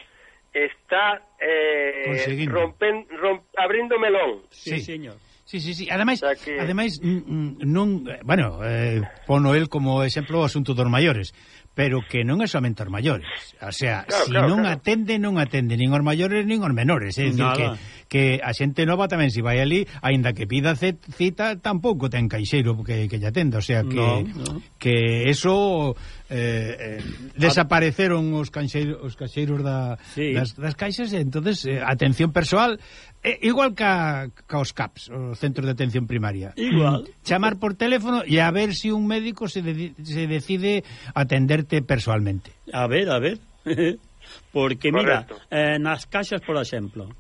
está eh, rompen, romp, abrindo melón. Sí, sí señor Sí, sí, sí. Ademais, o sea que... ademais non, eh, bueno, eh, pono el como exemplo o asunto dos maiores, pero que non é somente os maiores. O sea, claro, se si claro, non claro. atende, non atende nin os maiores nin os menores, é dicir que que a xente nova tamén se vai ali, aínda que pida cita, tampouco ten caixeiro que, que lle atenda, o sea que no, no. que eso eh, eh, desapareceron os caixeiros, os caixeiros da, sí. das, das caixas, entonces eh, atención persoal eh, igual ca, ca os CAPS, os centros de atención primaria. Igual. Chamar por teléfono e a ver se si un médico se, de, se decide atenderte persoalmente. A ver, a ver. <laughs> Porque, Correcto. mira, eh, nas caixas, por exemplo,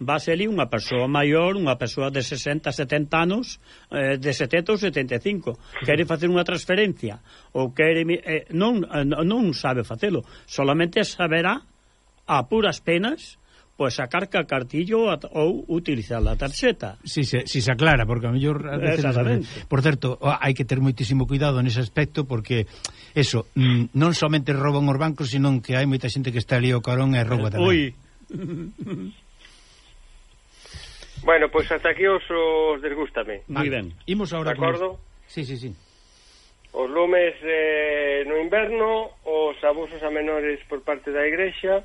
Vase ali unha persoa maior, unha persoa de 60, 70 anos, eh, de 70 ou 75, quere facer unha transferencia? Ou quere eh, non eh, non sabe facelo, solamente saberá a puras penas pois sacar ca cartillo ou utilizar a tarxeta. Si se, si se aclara, porque a mellor... Por certo, hai que ter moitísimo cuidado nese aspecto, porque eso, mm, non somente rouban os bancos, senón que hai moita xente que está ali o carón e rouba tamén. Ui... <laughs> Bueno, pois pues hasta aquí os, os desgústame. Moi ben. Imos agora De acordo? Sí, sí, sí. Os lumes eh, no inverno, os abusos a menores por parte da Igrexa,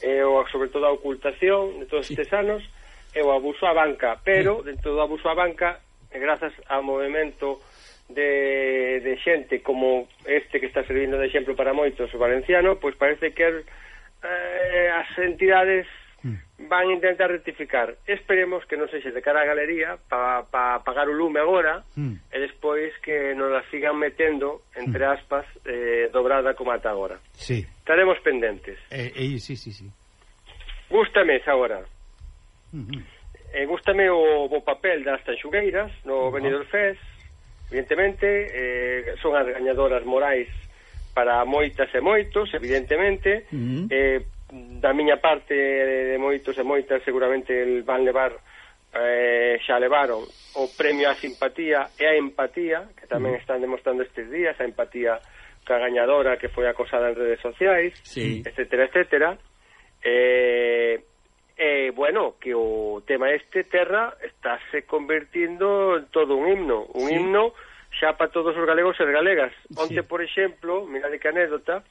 e eh, o, sobre todo a ocultación de todos sí. estes anos, e o abuso á banca. Pero, sí. dentro do abuso á banca, e grazas ao movimento de, de xente como este que está servindo de exemplo para moitos o valenciano, pois parece que eh, as entidades van intentar rectificar. Esperemos que non sexe de cara á galería para pa apagar o lume agora mm. e despois que nos la sigan metendo, entre hmm. aspas, eh, dobrada como ata agora. Sí. Estaremos pendentes. Eh, eh, sí, sí, sí. Gústame esa hora. Mm -hmm. eh, gústame o o papel das tanxugueiras no oh. Benidorm Fest. Evidentemente, eh, son as gañadoras morais para moitas e moitos, evidentemente. Mm -hmm. eh, da miña parte de moitos e moitas seguramente van levar eh, xa levaron o premio á simpatía e á empatía que tamén mm. están demostrando estes días a empatía ca gañadora que foi acosada en redes sociais sí. etcétera, etcétera eh, eh, bueno, que o tema este Terra estáse convertindo en todo un himno un sí. himno xa para todos os galegos e galegas onte, sí. por exemplo, mirade que anécdota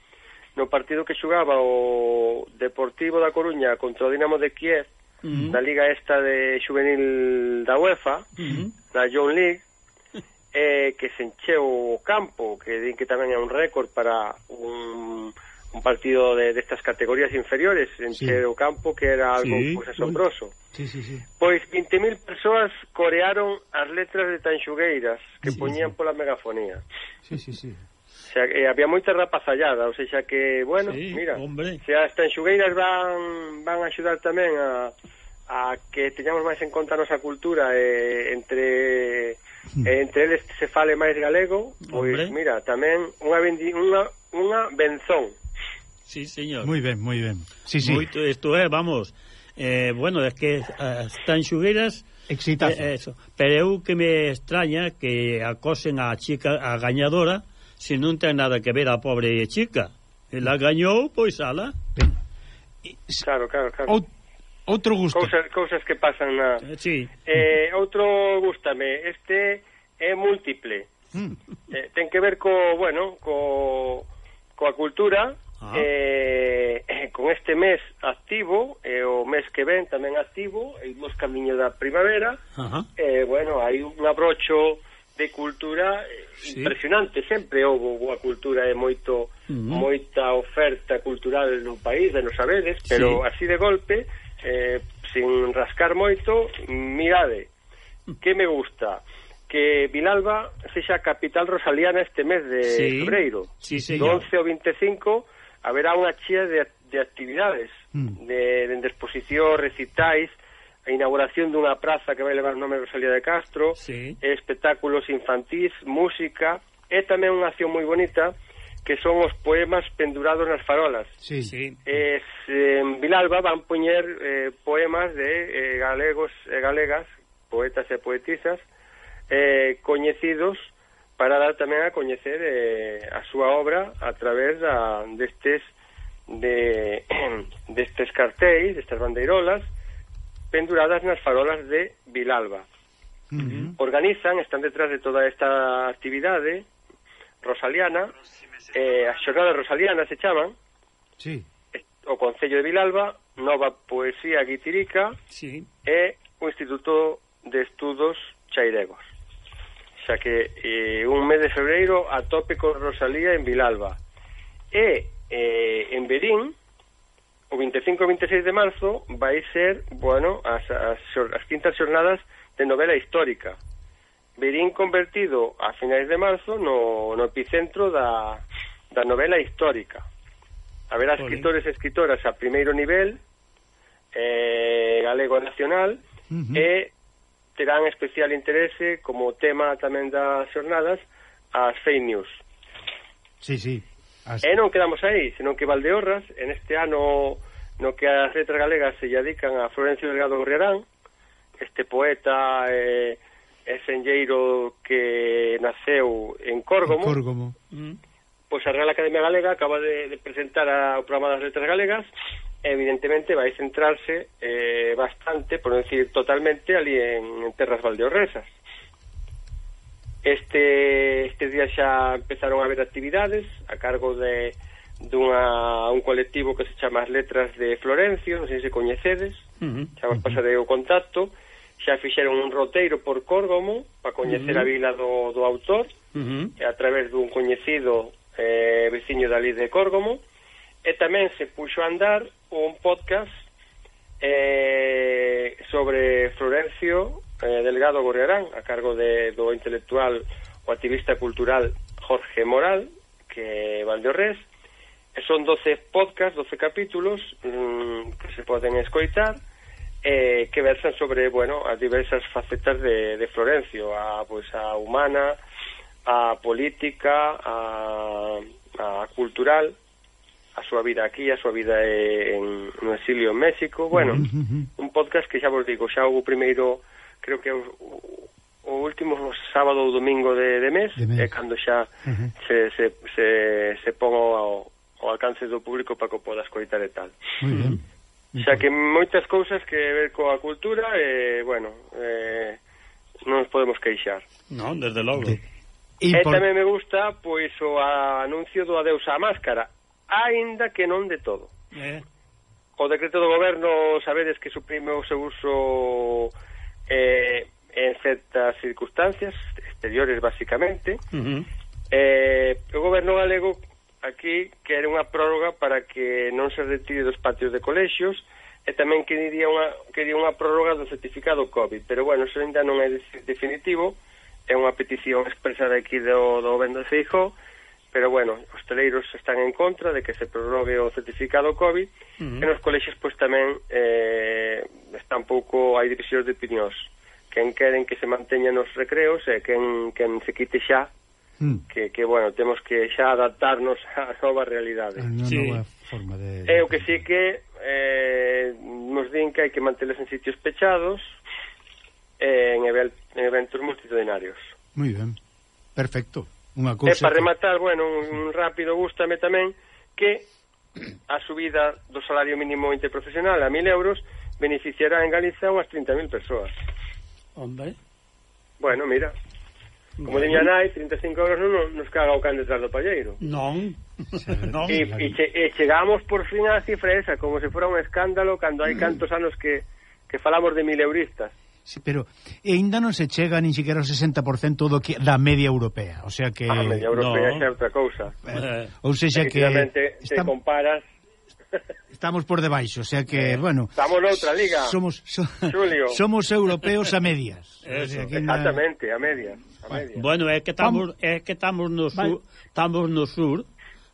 no partido que xugaba o Deportivo da Coruña contra o Dinamo de Kiev uh -huh. na liga esta de juvenil da UEFA, uh -huh. da John League, eh, que se encheu o campo, que din que tamén é un récord para un, un partido de, destas de categorías inferiores, encher sí. o campo que era algo sí. pues, asombroso. Sí, sí, sí. Pois 20.000 persoas corearon as letras de Tanxugueiras que sí, poñían sí. pola megafonía. Sí, sí, sí. O sea, eh, había moita rapazallada, ou seja que, bueno, sí, mira, hombre. se as tanxugueiras van, van a axudar tamén a, a que teñamos máis en conta a nosa cultura e entre hmm. entre eles se fale máis galego, pois hombre. mira, tamén unha, bendi, unha, unha benzón. Sí, señor. Moi ben, moi ben. Sí, sí. Moito, isto é, vamos, eh, bueno, é que as tanxugueiras... Excitazo. Eh, eso. Pero eu que me extraña que acosen a chica, a gañadora, se non ten nada que ver a pobre chica. Ela gañou, pois ala. Claro, claro, claro. Out, outro gusto. Cousas, cousas que pasan na... Eh, sí. Eh, outro gustame. Este é múltiple. Mm. Eh, ten que ver co, bueno, co, coa cultura, Ah. Eh, eh con este mes activo e eh, o mes que ven tamén activo e imos camiño da primavera Ajá. eh, bueno, hai un abrocho de cultura eh, sí. impresionante, sempre houve boa cultura e moito uh -huh. moita oferta cultural no país, de nos saberes, pero sí. así de golpe, eh, sin rascar moito, mirade, que me gusta que Vilalba sexa capital rosaliana este mes de sí. febreiro. Sí, señor. do 11 ao 25 haberá unha chea de, de actividades, mm. de, de exposición, recitais, a inauguración dunha praza que vai levar o nome de Rosalía de Castro, sí. espectáculos infantís, música, e tamén unha acción moi bonita que son os poemas pendurados nas farolas. Sí, sí. Es, en Vilalba van poñer eh, poemas de eh, galegos e galegas, poetas e poetisas, eh, coñecidos para dar tamén a coñecer eh, a súa obra a través da, destes de, <clears throat> destes cartéis, destas bandeirolas, penduradas nas farolas de Vilalba. Uh -huh. Organizan, están detrás de toda esta actividade rosaliana, eh, as xornadas rosalianas se chaman, sí. o Concello de Vilalba, Nova Poesía Guitirica sí. e o Instituto de Estudos Chairegos. Xa que eh, un mes de febreiro a tópico Rosalía en Vilalba. E eh, en Berín, o 25 e 26 de marzo vai ser, bueno, as, as, as quintas xornadas de novela histórica. Verín convertido a finais de marzo no, no epicentro da, da novela histórica. Haberá escritores e escritoras a primeiro nivel, eh, galego nacional, uh -huh. e terán especial interese como tema tamén das xornadas as fake news. Sí, sí. Ah, as... E non quedamos aí, senón que Valdeorras, en este ano no que as letras galegas se dedican a Florencio Delgado Gorriarán, este poeta e eh, senlleiro que nasceu en Córgomo, en Córgomo. Mm. pois a Real Academia Galega acaba de, de presentar a, o programa das letras galegas evidentemente vai centrarse eh, bastante, por non decir totalmente, ali en, en terras valdeorresas. Este, este día xa empezaron a haber actividades a cargo de dunha un colectivo que se chama As Letras de Florencio, non sei se coñecedes, uh -huh. pasarei o Contacto, xa fixeron un roteiro por Córgomo para coñecer uh -huh. a vila do, do autor uh -huh. a través dun coñecido eh, veciño dali de Córgomo e tamén se puxo a andar un podcast eh, sobre Florencio eh, Delgado Gorriarán, a cargo de, do intelectual o activista cultural Jorge Moral, que Valdeorres, e son 12 podcast, 12 capítulos mmm, que se poden escoitar eh, que versan sobre, bueno, as diversas facetas de, de Florencio, a, pois, pues, a humana, a política, a, a cultural, a súa vida aquí, a súa vida en, no exilio en México, bueno, un podcast que xa vos digo, xa o primeiro creo que o, o último sábado ou domingo de, de mes, de mes. é cando xa uh -huh. se, se, se, se pon ao, ao alcance do público para que o podas coitar e tal. Muy ben. Uh. Xa que moitas cousas que ver coa cultura e, eh, bueno, eh, non nos podemos queixar. Non, desde logo. De... E por... tamén me gusta pois o anuncio do adeus á máscara, aínda que non de todo. Eh. O decreto do goberno, sabedes que suprime o seu uso eh, en certas circunstancias exteriores basicamente uh -huh. eh, o goberno galego aquí quere unha prórroga para que non se retire dos patios de colexios e tamén quería unha, quería unha prórroga do certificado COVID. Pero bueno, iso ainda non é definitivo. É unha petición expresada aquí do, do goberno de Feijó pero bueno, os teleiros están en contra de que se prorrogue o certificado COVID uh -huh. e nos colexios pois tamén eh, está un pouco hai divisións de opinións quen queren que se manteñan os recreos e quen, quen se quite xa mm. que, que, bueno, temos que xa adaptarnos <laughs> á nova realidade. A sí. nova forma de... É o que sí que eh, nos din que hai que manteles en sitios pechados eh, en, eventos multitudinarios. Muy ben, perfecto. Unha cousa... E para rematar, bueno, un, un rápido gustame tamén que a subida do salario mínimo interprofesional a 1.000 euros beneficiará en Galiza unhas 30.000 persoas. Hombre. Bueno, mira, Como bueno. diña nai, 35 euros non nos caga o can detrás do palleiro. Non. non. E, e, che, e chegamos por fin á cifra esa, como se fora un escándalo, cando hai mm. cantos anos que, que falamos de mil euristas. Sí, pero aínda non se chega nin siquiera ao 60% do que da media europea, o sea que... A media europea no. é outra cousa. Eh, ou seja que... Estamos... se comparas <laughs> Estamos por debaixo, o sea que, eh, bueno... Estamos noutra liga, somos, so, Julio. <laughs> Somos europeos a medias. Eso, o sea, exactamente, na... a medias. A medias. Bueno, é que estamos, é que estamos no sur, estamos no sur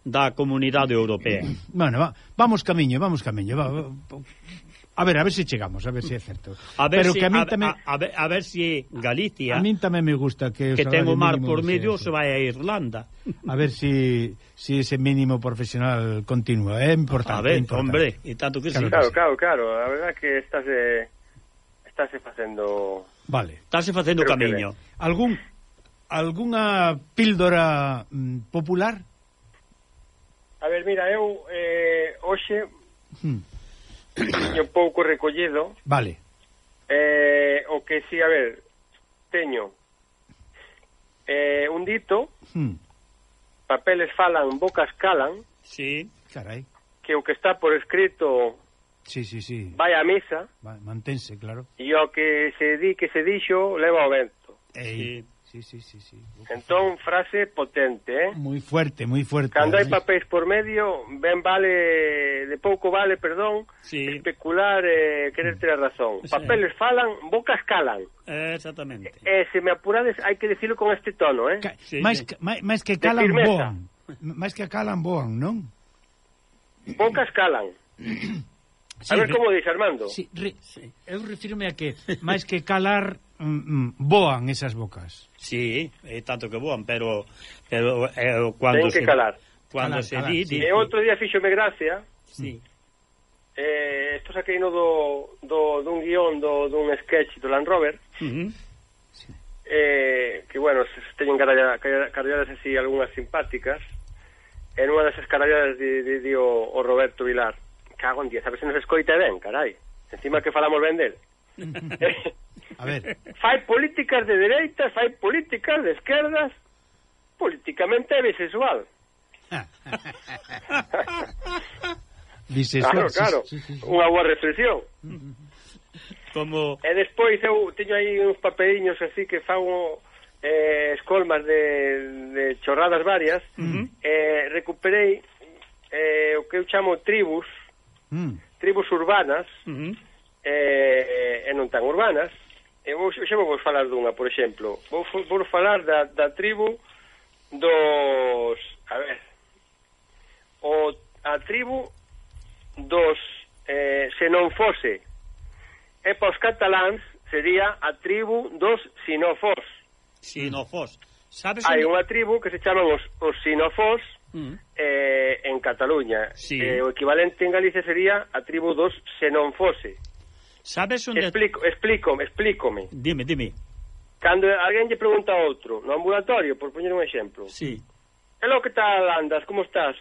da comunidade europea. Bueno, va, vamos camiño, vamos camiño. Va, va, A ver, a ver se si chegamos, a ver se si é certo. A ver Pero si, que a, min tamén, a, a, ver, a ver se si Galicia... A min tamén me gusta que... Que ten o mar por medio, se vai a Irlanda. A ver se si, si ese mínimo profesional continúa. É importante, a ver, importante. hombre, e tanto que claro, sí. Claro, claro, claro. A verdad que estás... Eh, estás facendo... Vale. Estás facendo Creo camiño. Algún... Alguna píldora mm, popular? A ver, mira, eu eh, hoxe... Hmm teño pouco recollido. Vale. Eh, o que si, sí, a ver, teño eh, un dito, hmm. papeles falan, bocas calan. Sí, carai. Que o que está por escrito Sí, sí, sí. Vai a misa. Va, mantense, claro. E o que se di que se dixo leva o vento. Ei. Sí. Sí, sí, sí, sí. Entón, frase potente, eh? Moi fuerte, moi fuerte. Cando hai papéis por medio, ben vale, de pouco vale, perdón, sí. especular e eh, querer ter a razón. Sí. Papeles falan, bocas calan. Eh, exactamente. E eh, se me apurades, hai que decirlo con este tono, eh? Ca sí, máis, sí. máis, máis que calan boan. Máis que calan boan, non? Bocas calan. Sí, <clears throat> a ver como dice Armando. Sí, re, sí, eu refirme a que <laughs> máis que calar mm, mm. boan esas bocas. Sí, é tanto que voan, pero pero eh, cuando Ten que se, calar. Cuando calar, se calar, di, sí. di, outro día fíxome gracia. Sí. Eh, esto saquei no do, do dun guión do dun sketch do Land Rover. Uh -huh. sí. Eh, que bueno, se teñen carreadas así algunhas simpáticas. En unha das carreadas di, di, di o, o Roberto Vilar. Cago en 10, a ver se nos escoita ben, carai. Encima que falamos ben del. <laughs> A ver. Fai políticas de dereitas, fai políticas de esquerdas, políticamente é bisexual. <laughs> bisexual. Claro, claro, sí, sí, sí. unha boa reflexión. Como... Eh, e despois eu teño aí uns papeliños así que fago eh, escolmas de, de chorradas varias, uh -huh. eh, recuperei eh, o que eu chamo tribus, uh -huh. tribus urbanas, uh -huh. eh, e non tan urbanas, Eh, Eu vou, xa vou vos falar dunha, por exemplo. Vou, vou falar da, da tribu dos... A ver... O, a tribu dos... Eh, se non fose. E pos cataláns sería a tribu dos sinofós. Sinofós. Sabes Hai unha tribu que se chaman os, os sinofós mm. eh, en Cataluña. Sí. Eh, o equivalente en Galicia sería a tribu dos xenonfose. Sabes onde... Explico, explícome, explícome. Dime, dime. Cando alguén lle pregunta a outro, no ambulatorio, por poñer un exemplo. Sí. Hello, que tal andas? Como estás?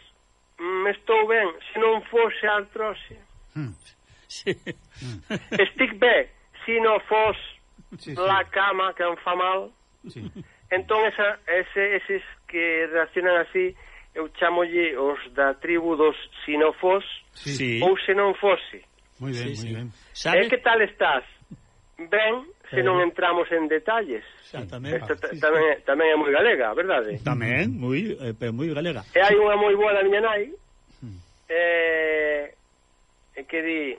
Mm, estou ben. Se non fose artrose. Mm. <laughs> Sí. <laughs> Estic ben. Se non fos sí, sí. la cama que em fa mal. Sí. Entón, esa, ese, eses que reaccionan así, eu chamolle os da tribu dos sinofós sí. ou se non fose. Muy ben, sí, muy sí. ben. Sabe... Eh, ¿Qué que tal estás? Ben, se eh. non entramos en detalles. Exactamente. Esta tamén, tamén é moi galega, verdade? Tamén, moi, eh, moi galega. Eh, e hai unha moi boa da miña nai, hmm. eh, que di,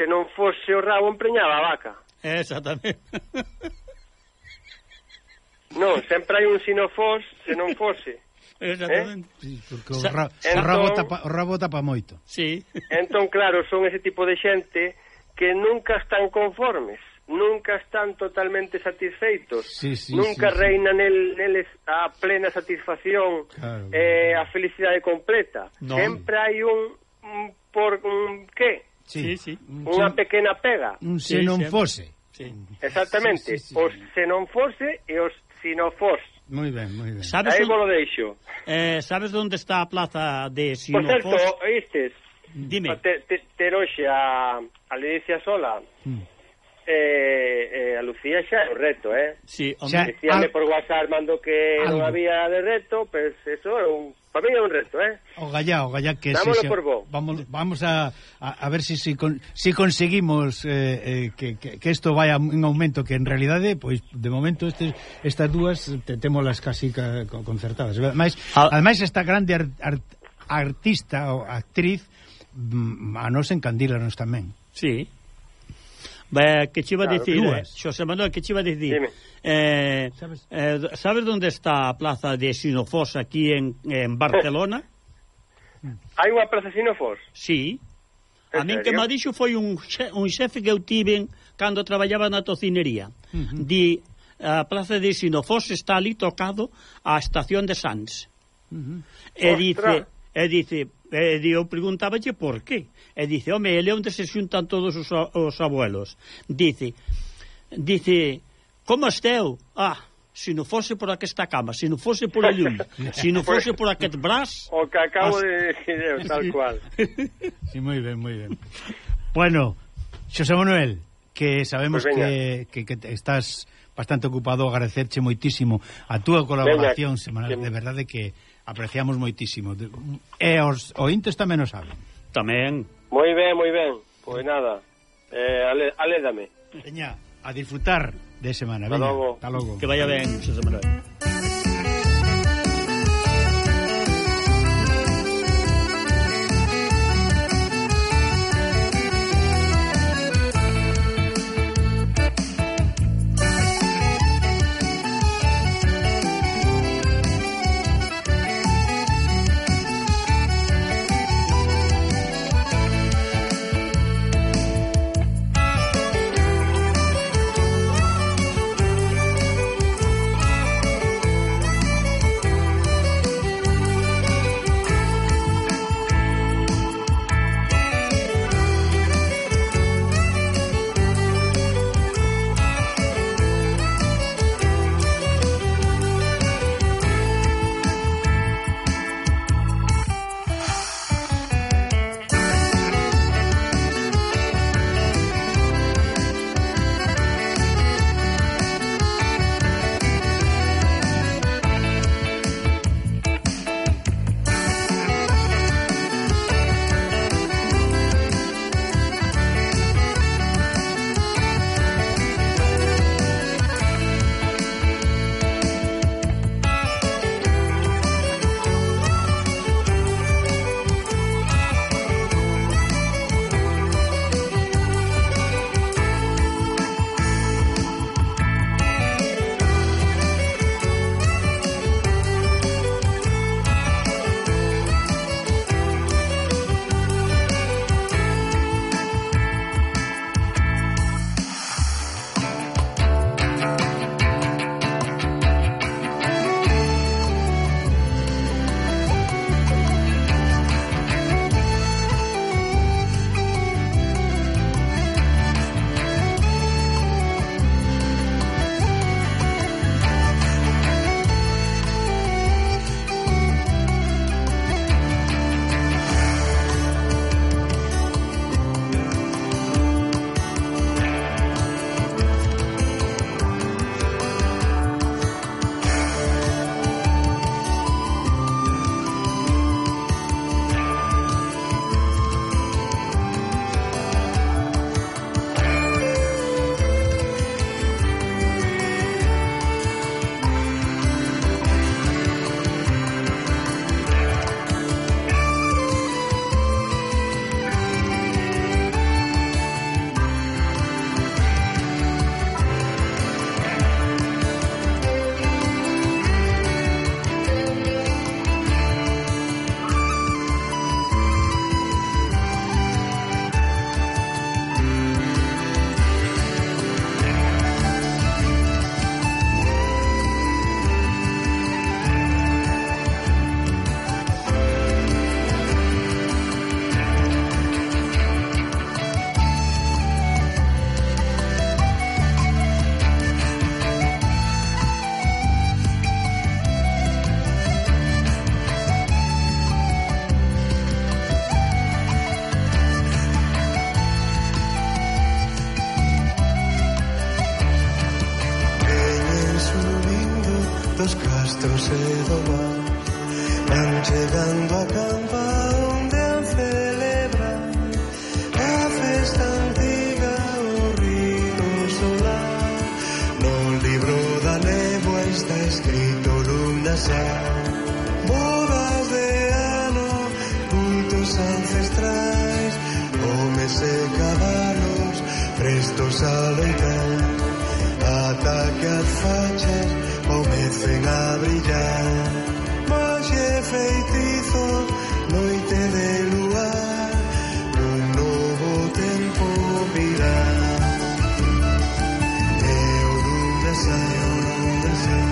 se non fose o rabo empreñaba a vaca. Exactamente. <laughs> Non, sempre hai un sinofós se non fose. Exactamente. Eh? Sí, porque o, ra, entón, o, rabo tapa, o rabo tapa moito. Sí. Entón, claro, son ese tipo de xente que nunca están conformes, nunca están totalmente satisfeitos, sí, sí, nunca sí, reina sí. Nel, neles a plena satisfacción, claro. eh, a felicidade completa. No. Sempre hai un, un por un qué? Sí, sí. Unha pequena pega. Un se non fose. Sí. Exactamente, sí, sí, sí. os se non fose e os si non fose. Moi ben, moi ben. Sabes Aí vos deixo. Eh, sabes onde está a plaza de Sinopos? Por certo, oístes? Dime. Te, te, ter hoxe a, a Leticia Sola. Mm. Eh, eh, a Lucía xa é o reto, eh? Sí, hombre. Xa, Decíame al... por WhatsApp, mando que Algo. non había de reto, pero pues eso é un Para mí é un reto, eh? O gallá, o gallá que Dámolo se, por bo. Vamos, vamos a, a, a ver si, si, con, si conseguimos eh, eh, que, que, que esto vaya en aumento, que en realidade, pois, pues, de momento, estes, estas dúas te, temolas casi ca, concertadas. Ademais, ah. ademais esta grande art, art, artista ou actriz mm, a nos encandílanos tamén. Sí, Vai, que che iba claro, a dicir, eh, Xosé Manuel, que che iba a dicir? Dime. Eh, ¿Sabes? Eh, sabes onde está a plaza de Sinofós aquí en, en Barcelona? <laughs> Hai unha plaza Sinofós? Sí. A min que me dixo foi un, xe, un xefe que eu tiven cando traballaba na tocinería. Uh -huh. Di, a plaza de Sinofós está ali tocado á estación de Sants. Uh -huh. E Ostras. dice, e dice, E eu preguntaballe por qué. E dice, home, ele onde se xuntan todos os, os abuelos. Dice, dice, como esteu? Ah, se non fose por aquesta cama, se non fose por a llum, <laughs> se non fose por aquest braç... O que acabo as... de decir eu, tal cual. <laughs> Sí, moi ben, moi ben. Bueno, Xosé Manuel, que sabemos pues que, que, que estás bastante ocupado, agradecerche moitísimo a túa colaboración venga, semanal, que... de verdade que apreciamos moitísimo. E os ointes tamén o saben. Tamén. Moi ben, moi ben. Pois nada, eh, ale, alédame. Veña, a disfrutar de semana. Veña, hasta logo. Que vaya ben, Xosé Manuel. dos castros e do mar Van chegando a campa onde han celebrar A festa antiga o río solar. No libro da nevoa está escrito luna sal Bodas de ano, cultos ancestrais Homes e cabalos prestos a loitar irá Molle feitizo Noite de luar Un novo tempo virá. E o lunda sai O sai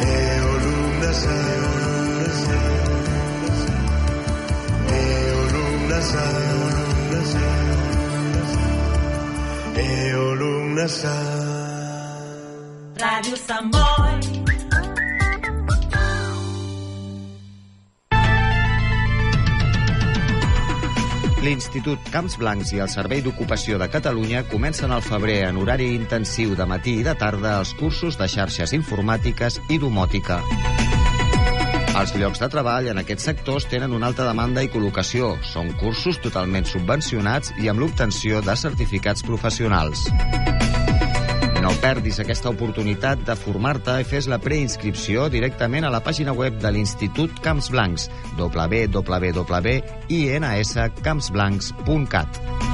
E o lunda sai O sai E o lunda sai O sai E o lunda sai Radio Samboy. L'Institut Camps Blancs i el Servei d'Ocupació de Catalunya comencen al febrer en horari intensiu de matí i de tarda els cursos de xarxes informàtiques i domòtica. Els llocs de treball en aquests sectors tenen una alta demanda i col·locació. Són cursos totalment subvencionats i amb l'obtenció de certificats professionals. No perdis aquesta oportunitat de formar-te i fes la preinscripció directament a la pàgina web de l'Institut Camps Blancs www.inscampsblancs.cat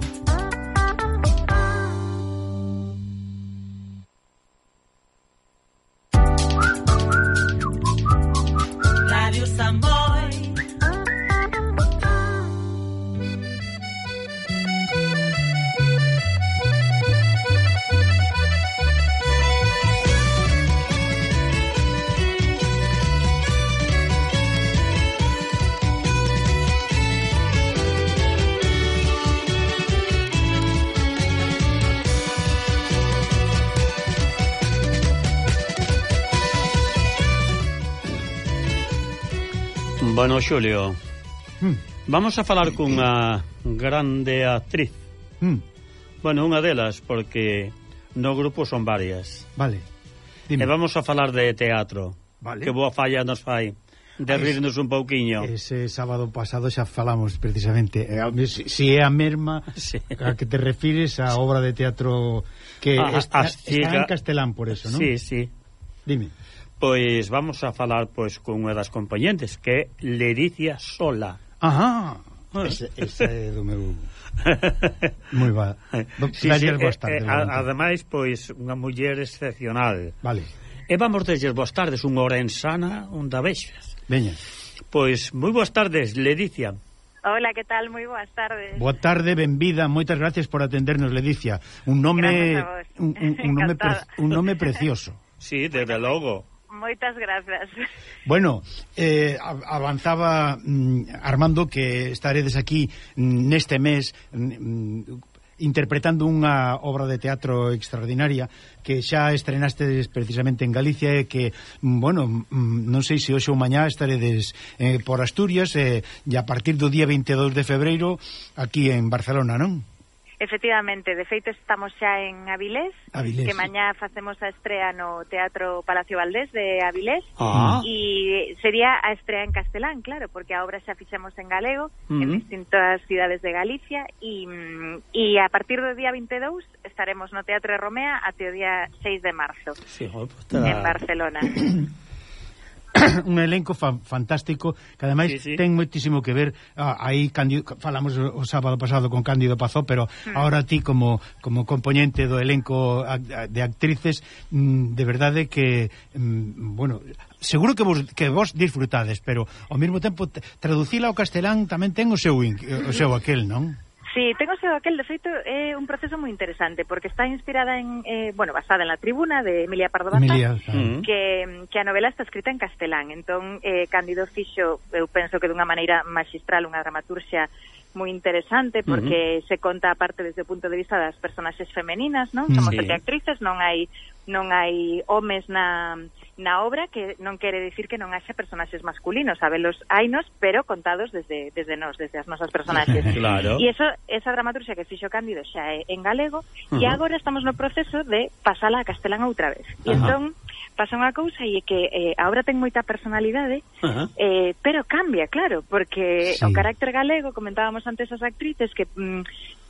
Bueno, Xulio, mm. vamos a falar cunha grande actriz. Mm. Bueno, unha delas, porque no grupo son varias. Vale. Dime. E vamos a falar de teatro. Vale. Que boa falla nos fai de ah, rirnos un pouquiño. Ese sábado pasado xa falamos precisamente, se si é a mesma <laughs> sí. a que te refires a obra de teatro que a, está, a, está en castelán por eso, non? Sí, sí. Dime. Pois vamos a falar pois con unha das componentes que é Lericia Sola. Ajá. Eh. Esa, ese é do meu <laughs> Moi va. Sí, sí, bastante, eh, eh, ademais pois unha muller excepcional. Vale. E vamos desde boas tardes unha hora ensana onda vexas. Veña. Pois moi boas tardes, Ledicia. Hola, que tal? Moi boas tardes. Boa tarde, benvida, moitas gracias por atendernos, Ledicia. Un nome un, un, un nome <laughs> pre, un nome precioso. Sí, desde logo. Moitas grazas. Bueno, eh, avanzaba mm, Armando que estaredes aquí mm, neste mes mm, mm interpretando unha obra de teatro extraordinaria que xa estrenastes precisamente en Galicia e que, mm, bueno, mm, non sei se hoxe ou mañá estaredes eh, por Asturias eh, e a partir do día 22 de febreiro aquí en Barcelona, non? Efectivamente, de feito estamos xa en Avilés, Avilés que mañá facemos a estrea no Teatro Palacio Valdés de Avilés ah. e sería a estrea en castelán, claro, porque a obra xa fixemos en galego, uh -huh. en distintas cidades de Galicia e, e a partir do día 22 estaremos no Teatro Romea até o día 6 de marzo sí, jo, pues, en Barcelona. <coughs> <coughs> un elenco fa fantástico que ademais sí, sí. ten moitísimo que ver ah, aí Cándido, falamos o sábado pasado con Cándido Pazó, pero mm. ahora ti como como componente do elenco de actrices mm, de verdade que mm, bueno, seguro que vos, que vos disfrutades, pero ao mesmo tempo traducila ao castelán tamén ten o seu o seu aquel, non? Sí, tengo sido aquel, de feito, é un proceso moi interesante, porque está inspirada en, eh, bueno, basada en la tribuna de Emilia Pardo Bazán, Emilia, mm. que, que a novela está escrita en castelán. Entón, eh, Cándido Fixo, eu penso que dunha maneira magistral, unha dramaturxia moi interesante, porque uh -huh. se conta, aparte, desde o punto de vista das personaxes femeninas, non? Somos mm. sí. actrices, non hai non hai homes na na obra que non quere dicir que non haxa personaxes masculinos, sabelos hainos, pero contados desde desde nós, desde as nosas personaxes. <laughs> claro. E eso, esa dramaturxia que fixo Cándido xa é en galego, uh -huh. e agora estamos no proceso de pasala a castelán outra vez. E uh -huh. entón, pasa unha cousa e é que eh, a obra ten moita personalidade, uh -huh. eh, pero cambia, claro, porque sí. o carácter galego, comentábamos antes as actrices, que mm,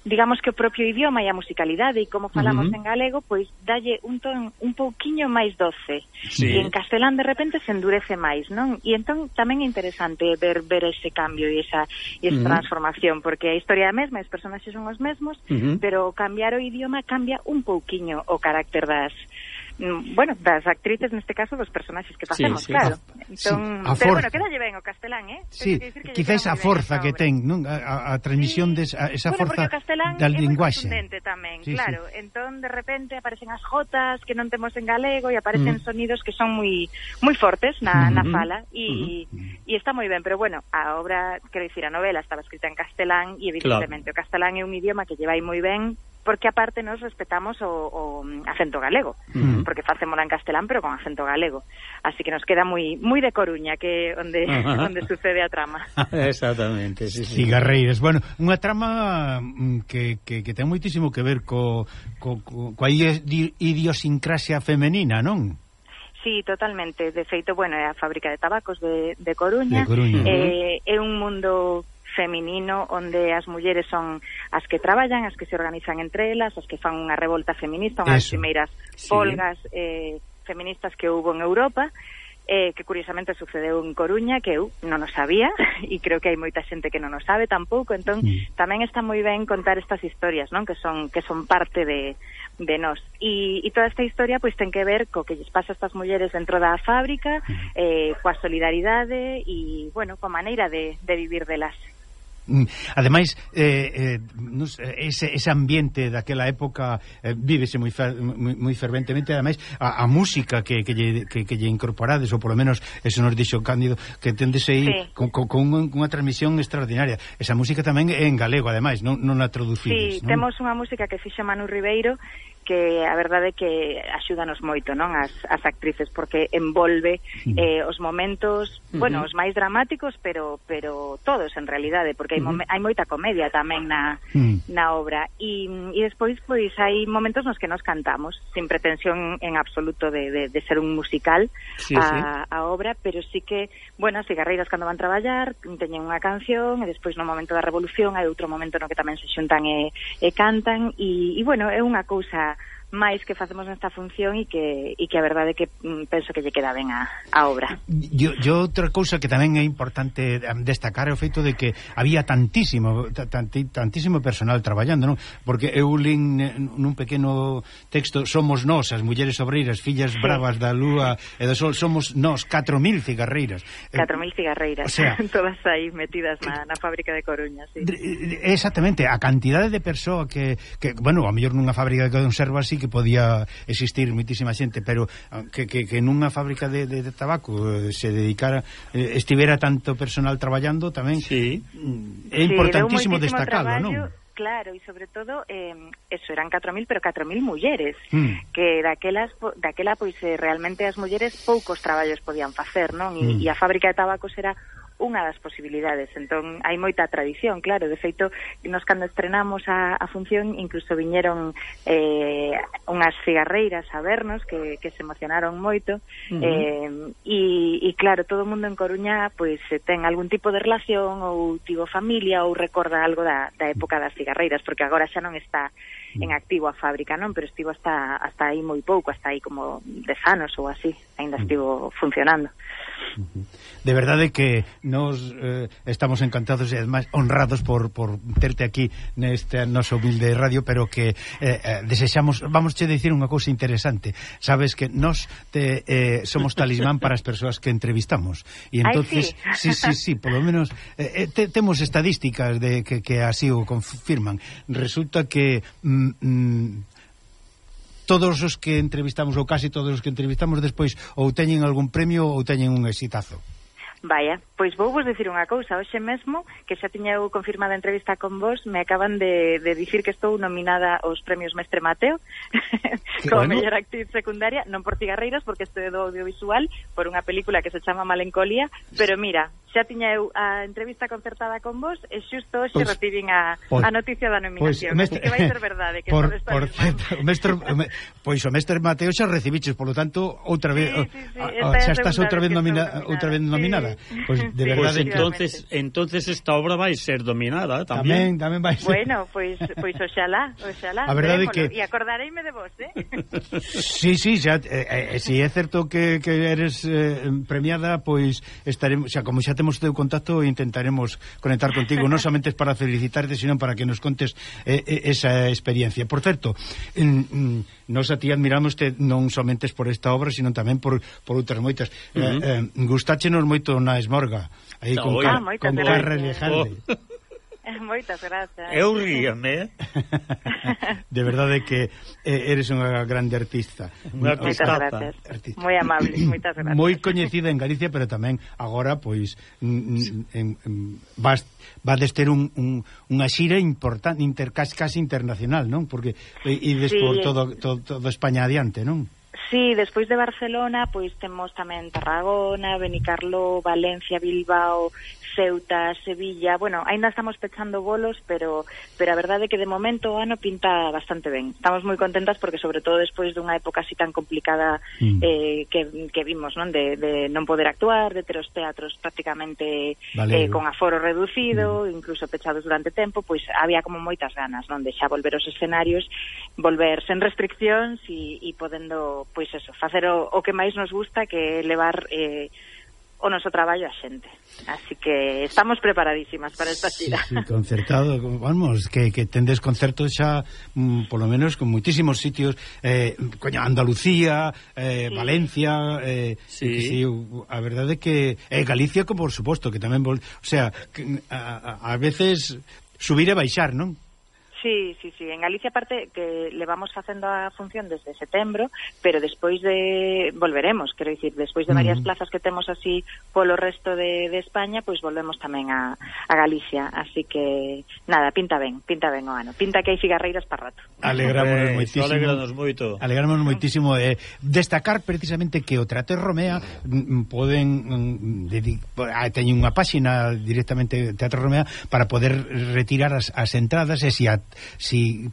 digamos que o propio idioma e a musicalidade e como falamos uh -huh. en galego, pois dalle un ton un pouquiño máis doce. Sí. E en castelán de repente se endurece máis, non? E entón tamén é interesante ver ver ese cambio e esa e esa uh -huh. transformación, porque a historia é a mesma, os personaxes son os mesmos, uh -huh. pero cambiar o idioma cambia un pouquiño o carácter das Mm, bueno, das actrices neste caso dos personaxes que facemos, sí, sí. claro. A, entón, sí, a pero forza. bueno, quedalle ben o castelán, eh? Sí, quizás a forza que ten, non? A, a, a transmisión sí. des, a esa bueno, forza dal linguaxe. tamén, sí, claro. Sí. Entón de repente aparecen as jotas que non temos en galego e aparecen mm. sonidos que son moi moi fortes na, mm -hmm. na fala e mm -hmm. e está moi ben, pero bueno, a obra, quero dicir, a novela estaba escrita en castelán e evidentemente claro. o castelán é un idioma que llevai moi ben porque aparte nos respetamos o, o mm, acento galego, mm. porque facémola en castelán pero con acento galego. Así que nos queda moi moi de Coruña que onde Ajá. <laughs> onde sucede a trama. <laughs> Exactamente, sí, sí. Cigarreiras. Bueno, unha trama mm, que, que, que ten moitísimo que ver co, co, co, coa idiosincrasia femenina, non? Sí, totalmente. De feito, bueno, é a fábrica de tabacos de, de Coruña. De Coruña. Eh, é un mundo feminino onde as mulleres son as que traballan, as que se organizan entre elas, as que fan unha revolta feminista, unhas primeiras sí. folgas eh, feministas que houve en Europa, eh, que curiosamente sucedeu en Coruña, que eu non o sabía, <laughs> e creo que hai moita xente que non o sabe tampouco, entón mm. tamén está moi ben contar estas historias, non? Que son que son parte de, de nós. E, e toda esta historia pois ten que ver co que lles pasa a estas mulleres dentro da fábrica, mm. eh, coa solidaridade e, bueno, coa maneira de, de vivir delas. Mm. ademais eh, eh, nos, ese, ese ambiente daquela época eh, vívese moi, fer, moi, moi ferventemente ademais a, a música que, que, lle, que, que lle incorporades ou polo menos eso nos dixo Cándido que tendes aí sí. con, con, con unha transmisión extraordinaria esa música tamén é en galego ademais non, non a traducides Sí, non? temos unha música que fixe Manu Ribeiro que a verdade é que axúdanos moito, non, as, as actrices porque envolve eh, os momentos, bueno, os máis dramáticos, pero pero todos en realidade, porque hai, momen, hai moita comedia tamén na, na obra. E, e despois pois hai momentos nos que nos cantamos, sin pretensión en absoluto de, de, de ser un musical sí, a, a obra, pero sí que, bueno, as cigarreiras cando van traballar teñen unha canción e despois no momento da revolución hai outro momento no que tamén se xuntan e, e cantan e, e bueno, é unha cousa máis que facemos nesta función e que, e que a verdade é que mm, penso que lle queda ben a, a obra. Yo, yo outra cousa que tamén é importante destacar é o feito de que había tantísimo tanti, tantísimo personal traballando, non? Porque eu lín eh, nun pequeno texto somos nós, as mulleres obreiras, fillas bravas da lúa e do sol, somos nós 4000 cigarreiras. Eh, 4000 cigarreiras, o sea, <laughs> todas aí metidas na, na fábrica de Coruña, sí. Exactamente, a cantidade de persoa que, que bueno, a mellor nunha fábrica de conservas que podía existir mitísima xente, pero ah, que, que, que nunha fábrica de, de, de tabaco eh, se dedicara eh, estivera tanto personal traballando tamén sí. Mm, é importantísimo sí, destacalo, non? Claro, e sobre todo, eh, eso, eran 4.000, pero 4.000 mulleres, mm. que daquelas, daquela, pois, eh, realmente as mulleres poucos traballos podían facer, non? E, mm. e a fábrica de tabacos era unha das posibilidades. Entón, hai moita tradición, claro. De feito, nos cando estrenamos a, a función, incluso viñeron eh, unhas cigarreiras a vernos que, que se emocionaron moito. Uh -huh. eh, e, e, claro, todo o mundo en Coruña pois eh, ten algún tipo de relación ou tivo familia ou recorda algo da, da época das cigarreiras, porque agora xa non está en activo a fábrica, non? Pero estivo hasta, hasta aí moi pouco, hasta aí como dez anos ou así, ainda estivo funcionando. Uh -huh de verdade que nos eh, estamos encantados e además honrados por, por terte aquí neste noso humilde radio, pero que eh, eh, desexamos, vamos che dicir unha cousa interesante. Sabes que nos te, eh, somos talismán para as persoas que entrevistamos. E entonces, Ay, sí, sí, sí, sí polo menos eh, eh, te, temos estadísticas de que, que así o confirman. Resulta que mm, mm, todos os que entrevistamos ou casi todos os que entrevistamos despois ou teñen algún premio ou teñen un exitazo. Vaya. Pois vou vos dicir unha cousa, hoxe mesmo, que xa tiña eu confirmada a entrevista con vos, me acaban de, de dicir que estou nominada aos premios Mestre Mateo, <laughs> como bueno. mellor actriz secundaria, non por cigarreiros, porque estou do audiovisual, por unha película que se chama Malencolía, pero mira, xa tiña eu a entrevista concertada con vos, e xusto hoxe pois, recibín a, pois, a noticia da nominación, pois, mestre, así que vai ser <laughs> verdade. Que por, por certo, o <laughs> mestre, me, pois o Mestre Mateo xa recibiches, por lo tanto, outra vez, sí, sí, sí, a, a, xa estás outra vez, nomina, outra vez nominada. Sí. Pois de verdade. Pues entonces, entonces esta obra vai ser dominada tamén. Tamén, tamén vai ser. Bueno, pois pues, pois pues, oxalá, oxalá. A verdade que e acordareime de vos, eh? sí, sí, xa eh, eh, si é certo que, que eres eh, premiada, pois estaremos, xa como xa temos teu contacto intentaremos conectar contigo, non somente para felicitarte, sino para que nos contes eh, eh esa experiencia. Por certo, mm, mm, nos a ti admiramos te non somente por esta obra, sino tamén por, por outras moitas. Uh -huh. eh, eh, gustáchenos moito na Esmorga, Aí con, oiga, ah, car, con Carra Alejandre. Oh. <laughs> Moitas grazas. Eu ríame. <laughs> De verdade que eh, eres unha grande artista. Unha artista. Moi amable, moitas grazas. Moi coñecida en Galicia, pero tamén agora, pois, en, en, vas, vas ter un, un, unha xira importante, inter, casi, casi internacional, non? Porque eh, ides sí. por eh. todo, todo, todo España adiante, non? Sí, despois de Barcelona, pois temos tamén Tarragona, Benicarló, Valencia, Bilbao, Ceuta, Sevilla, bueno, aínda estamos pechando bolos, pero pero a verdade é que de momento o ano pinta bastante ben. Estamos moi contentas porque sobre todo despois dunha época así tan complicada mm. eh, que, que vimos, non, de, de non poder actuar, de ter os teatros prácticamente vale. eh, con aforo reducido, mm. incluso pechados durante tempo, pois había como moitas ganas, non, de xa volver aos escenarios, volver sen restriccións e, e podendo, pois eso, facer o, o que máis nos gusta que levar eh, o noso traballo a xente. Así que estamos preparadísimas para esta xira. Sí, sí, concertado, vamos, que, que tendes concertos xa, mm, polo menos, con muitísimos sitios, eh, coña, Andalucía, eh, sí. Valencia, eh, sí. Que, sí, a verdade que... Eh, Galicia, como por suposto, que tamén... Vol, o sea, que, a, a veces subir e baixar, non? Sí, sí, sí. En Galicia aparte que le vamos facendo a función desde setembro, pero despois de volveremos, quero dicir, despois de varias uh -huh. plazas que temos así polo resto de, de España, pois volvemos tamén a, a Galicia, así que nada, pinta ben, pinta ben o ano. Pinta que hai cigarreiras para rato. Alegrámonos eh, moitísimo. Alegrámonos moito. Alegrámonos moitísimo eh, destacar precisamente que o Trato Romea mm, mm, poden mm, ah, teñen unha páxina directamente Teatro Romea para poder retirar as, as entradas e se si a si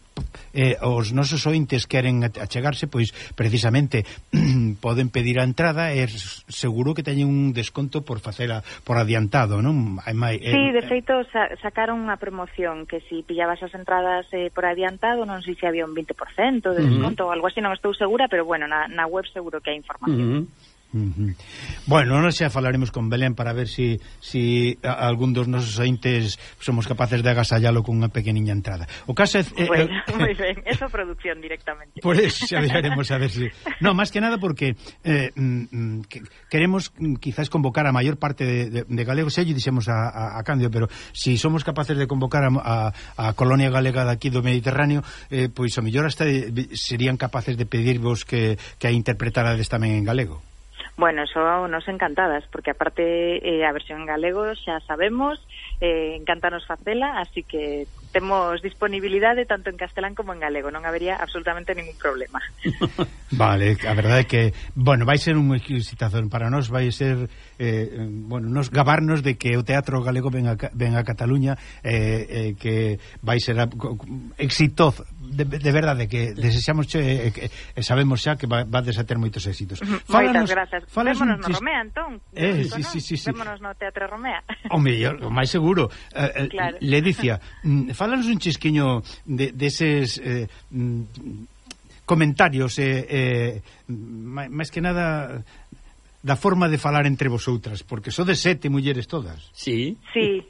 eh, os nosos ointes queren achegarse, pois precisamente <clears throat> poden pedir a entrada e seguro que teñen un desconto por facela por adiantado, non? Ademais, eh, sí, de feito sa sacaron unha promoción que si pillabas as entradas eh, por adiantado, non sei se había un 20% de desconto uh -huh. ou algo así, non estou segura, pero bueno, na, na web seguro que hai información. Uh -huh. Uh -huh. Bueno, non xa falaremos con Belén para ver se si, si algún dos nosos ointes somos capaces de agasallalo con unha pequeniña entrada. O caso é... Eh, bueno, eh, <laughs> moi ben, esa producción directamente. Por eso xa veremos a ver se... Si... No, máis que nada porque eh, mm, mm que, queremos mm, quizás convocar a maior parte de, de, de galegos, xa lle dixemos a, a, a Candio, pero se si somos capaces de convocar a, a, a colonia galega daqui do Mediterráneo, eh, pois o mellor hasta serían capaces de pedirvos que, que a interpretarades tamén en galego. Bueno, eso nos encantadas, porque aparte eh, a versión en galego xa sabemos, eh, encantanos facela, así que temos disponibilidade tanto en castelán como en galego, non habería absolutamente ningún problema. <laughs> vale, a verdade é que, bueno, vai ser un excitación para nós, vai ser eh, bueno, nos gabarnos de que o teatro galego ven a, ven a Cataluña eh, eh, que vai ser a, de, de verdade que desexamos che, eh, eh que, eh, sabemos xa que va, vades a ter moitos éxitos. Fálanos, Moitas grazas. Vémonos no Romea entón. Eh, sí, sí, sí, sí. Vémonos no Teatro Romea. O mellor, o máis seguro. Eh, eh claro. Ledicia, mm, fálanos un chisquiño de, deses eh, mm, comentarios eh, eh, máis que nada da forma de falar entre vosotras, porque so de sete mulleres todas. Sí. Sí.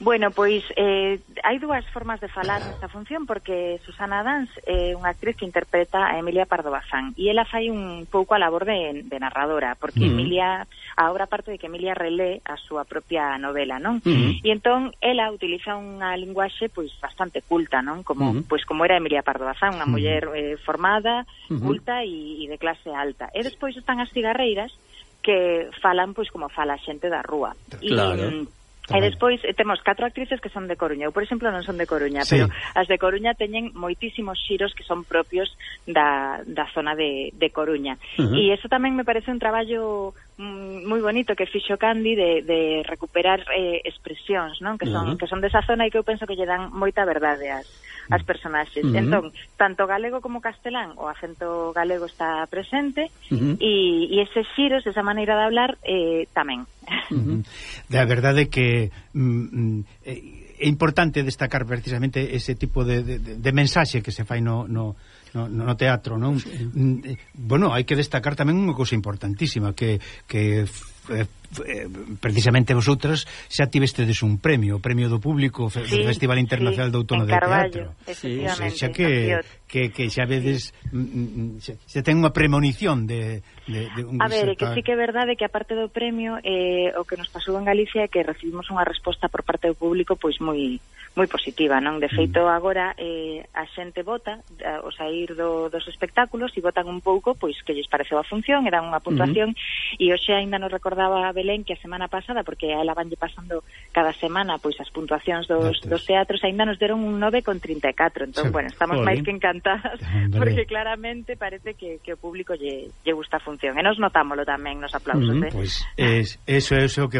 Bueno, pois eh, hai dúas formas de falar nesta función porque Susana Dans é eh, unha actriz que interpreta a Emilia Pardo Bazán e ela fai un pouco a labor de, de narradora porque mm. Emilia, a obra parte de que Emilia relé a súa propia novela, non? Mm. E entón ela utiliza unha linguaxe pois bastante culta, non? Como mm. pois como era Emilia Pardo Bazán, unha mm. muller eh, formada, mm culta e, e de clase alta. E despois están as cigarreiras que falan pois como fala a xente da rúa. Claro. E, mm, E despois eh, temos catro actrices que son de Coruña. Eu, por exemplo, non son de Coruña, sí. pero as de Coruña teñen moitísimos xiros que son propios da, da zona de, de Coruña. Uh -huh. E eso tamén me parece un traballo Mm, moi bonito que fixo Candy de, de recuperar eh, expresións, non? Que son uh -huh. que son desa zona e que eu penso que lle dan moita verdade ás as mm. personaxes. Uh -huh. Entón, tanto galego como castelán, o acento galego está presente uh -huh. e, e eses xiros, esa maneira de hablar eh, tamén. Uh -huh. Da verdade que mm, mm eh, é importante destacar precisamente ese tipo de, de, de mensaxe que se fai no, no, no, no teatro, non? Sí. Mm, eh, bueno, hai que destacar tamén unha cousa importantísima que que eh, eh, precisamente vosotras xa tivestedes un premio, o premio do público sí, do Festival Internacional sí, do Outono de Teatro. Sí, xa que, que, que xa vedes sí. xa, xa ten unha premonición de, de, de un, A ver, que sí que é verdade que aparte do premio eh, o que nos pasou en Galicia é que recibimos unha resposta por parte do público pois moi moi positiva, non? De feito mm. agora eh, a xente vota eh, ao sair do, dos espectáculos e votan un pouco pois que lles pareceu a función, e dan unha puntuación mm -hmm. e hoxe aínda nos recordaba a Belén que a semana pasada, porque a ela vanlle pasando cada semana pois as puntuacións dos, dos teatros, aínda nos deron un 9,34. Entón, sí. bueno, estamos Olé. máis que encantadas, porque claramente parece que, que o público lle, lle gusta a función. E nos notámolo tamén nos aplausos. Mm, -hmm, eh? Pois, pues, es, eso é o que...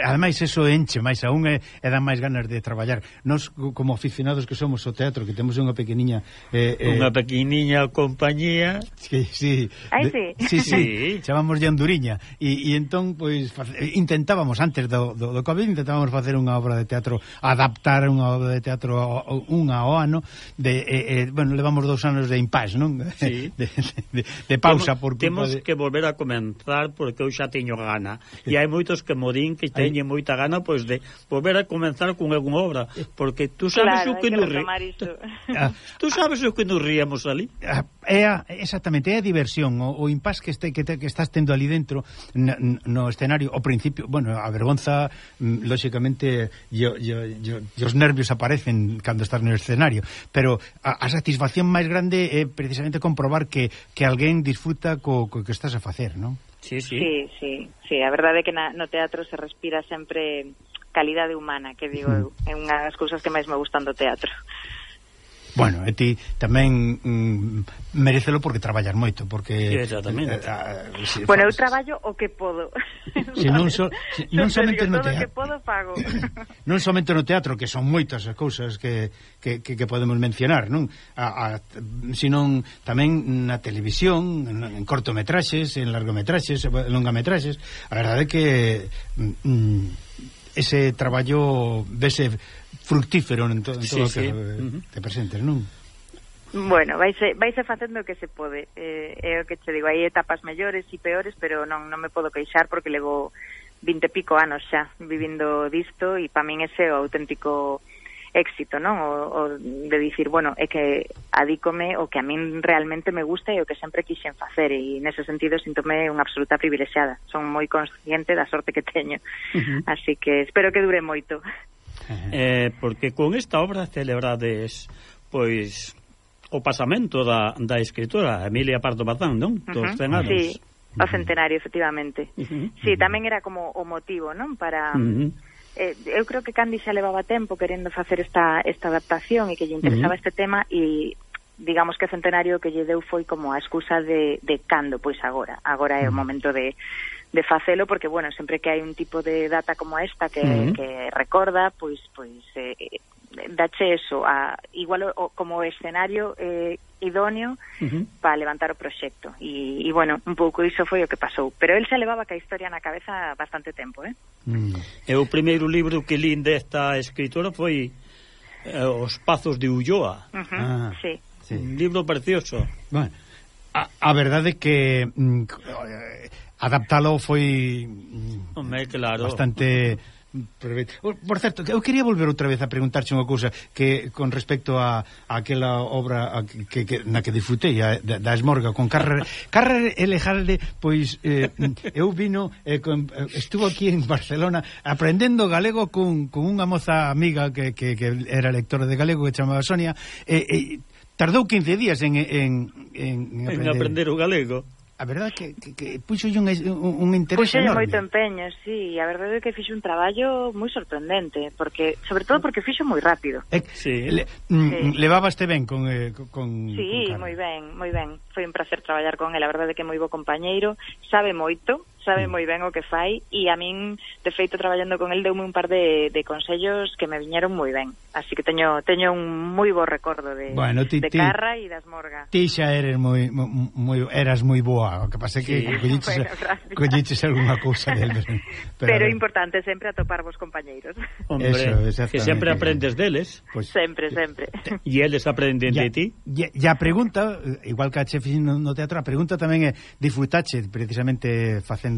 Ademais, eso enche máis aún e, e dá máis ganas de traballar. Nos, como aficionados que somos ao teatro, que temos unha pequeniña... Eh, eh, unha pequeniña compañía... Sí, sí. Aí sí. Sí, sí. sí. Chamamos de Anduriña. E entón, pois, Eh, intentábamos antes do, do, do COVID intentábamos facer unha obra de teatro adaptar unha obra de teatro unha ao ano de, eh, eh, bueno, levamos dous anos de impás non? <laughs> Sí. De, de, de pausa por culpa temos de... que volver a comenzar porque eu xa teño gana. E hai moitos que morín que teñen Ahí... moita gana pois de volver a comenzar con algunha obra eh, porque tú sabes claro, o que, que nos ri... <laughs> ah, tú ah, sabes o que nos ríamos ali? ah, é a, exactamente, é a diversión o, o impás que, este, que, te, que estás tendo ali dentro no, no escenario ao principio, bueno, a vergonza mm, lóxicamente yo, yo, yo, yo, os nervios aparecen cando estás no escenario, pero a, a satisfacción máis grande é precisamente comprobar que, que alguén disfruta co, co que estás a facer, non? Sí, sí. Sí, sí, sí, a verdade é que na, no teatro se respira sempre calidade humana, que digo, mm. é unha das cousas que máis me gustan do teatro. Bueno, e ti tamén mm, merecelo porque traballas moito, porque sí, exactamente. Eh, ah, si, bueno, eu traballo o que podo. <laughs> Si non so, si, non somente no teatro. que podo pago. <laughs> non somente no teatro, que son moitas as cousas que, que, que, que podemos mencionar, non? A, a, senón tamén na televisión, en, en cortometraxes, en largometraxes, en longametraxes. A verdade é que mm, mm ese traballo vese fructífero en, to, en todo sí, o que eh, sí. Te presentes, non? Bueno, vaise, eh, vaise facendo o que se pode eh, É o que te digo, hai etapas mellores e peores Pero non, non me podo queixar porque levo 20 pico anos xa vivindo disto E pa min ese é o auténtico éxito, non? O, o de dicir, bueno, é que adícome o que a min realmente me gusta e o que sempre quixen facer e nese sentido sintome unha absoluta privilexiada. Son moi consciente da sorte que teño. Uh -huh. Así que espero que dure moito eh, porque con esta obra celebrades pois o pasamento da, da escritora Emilia Pardo Bazán, non? Dos uh -huh. 100 anos. Sí, o centenario, efectivamente. Uh -huh. Sí, tamén era como o motivo, non? Para... Uh -huh. eh, eu creo que Candy xa levaba tempo querendo facer esta, esta adaptación e que lle interesaba uh -huh. este tema e digamos que o centenario que lle deu foi como a excusa de, de cando, pois agora. Agora é o momento de, de facelo porque bueno, sempre que hai un tipo de data como esta que, uh que recorda, pois pois eh, dache eso a igual o, como escenario eh, idóneo uh -huh. para levantar o proxecto. E, e bueno, un pouco iso foi o que pasou, pero el se levaba ca historia na cabeza bastante tempo, eh? Mm. E o primeiro libro que lín desta escritora foi eh, Os pazos de Ulloa. Uh -huh. ah, sí. sí. Un libro precioso. Bueno, a, a verdade que mm, eh, adaptalo foi mm, Home, claro. bastante Por certo, eu quería volver outra vez a preguntarche unha cousa que con respecto a, a aquela obra a, que, que, na que disfrutei a, da, da Esmorga con Carrer Carrer Elejalde, pois eh, <laughs> eu vino eh, con, eh, estuvo aquí en Barcelona aprendendo galego con, con unha moza amiga que, que, que era lectora de galego que chamaba Sonia e, eh, e eh, tardou 15 días en, en, en, aprender. en aprender o galego a verdade que, que, que puxo un, un, un interés puxo enorme. moito empeño, sí, a verdade é que fixo un traballo moi sorprendente, porque sobre todo porque fixo moi rápido. Eh, sí, le, mm, sí. Levabaste ben con... Eh, con sí, con moi ben, moi ben. Foi un placer traballar con ele, a verdade é que é moi bo compañeiro, sabe moito, sabe mm. moi ben o que fai e a min, de feito, traballando con el deume un par de, de consellos que me viñeron moi ben. Así que teño teño un moi bo recordo de, bueno, ti, de ti, Carra e das Morga. Ti xa eres moi, moi, eras moi boa, o que pasa que sí. <laughs> colliches, bueno, colliches alguna cousa del. <laughs> Pero, pero, importante sempre atopar vos compañeiros. Hombre, Eso, que sempre aprendes deles. Pues, sempre, sempre. E eles aprenden ya, de ti. E a pregunta, igual que a chef no, no teatro, a pregunta tamén é, disfrutache precisamente facendo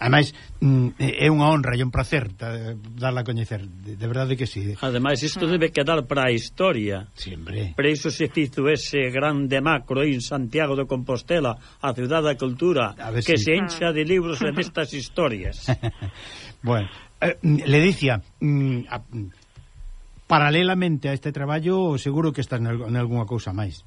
Ademais, mm, é unha honra e un placer darla a coñecer, de verdade que sí. Ademais, isto debe quedar para a historia. Sempre. Para iso se fizo ese grande macro en Santiago de Compostela, a Ciudad da Cultura, que se encha de libros en estas historias. <laughs> bueno, eh, le dicía, mm, a, paralelamente a este traballo, seguro que estás en algunha cousa máis.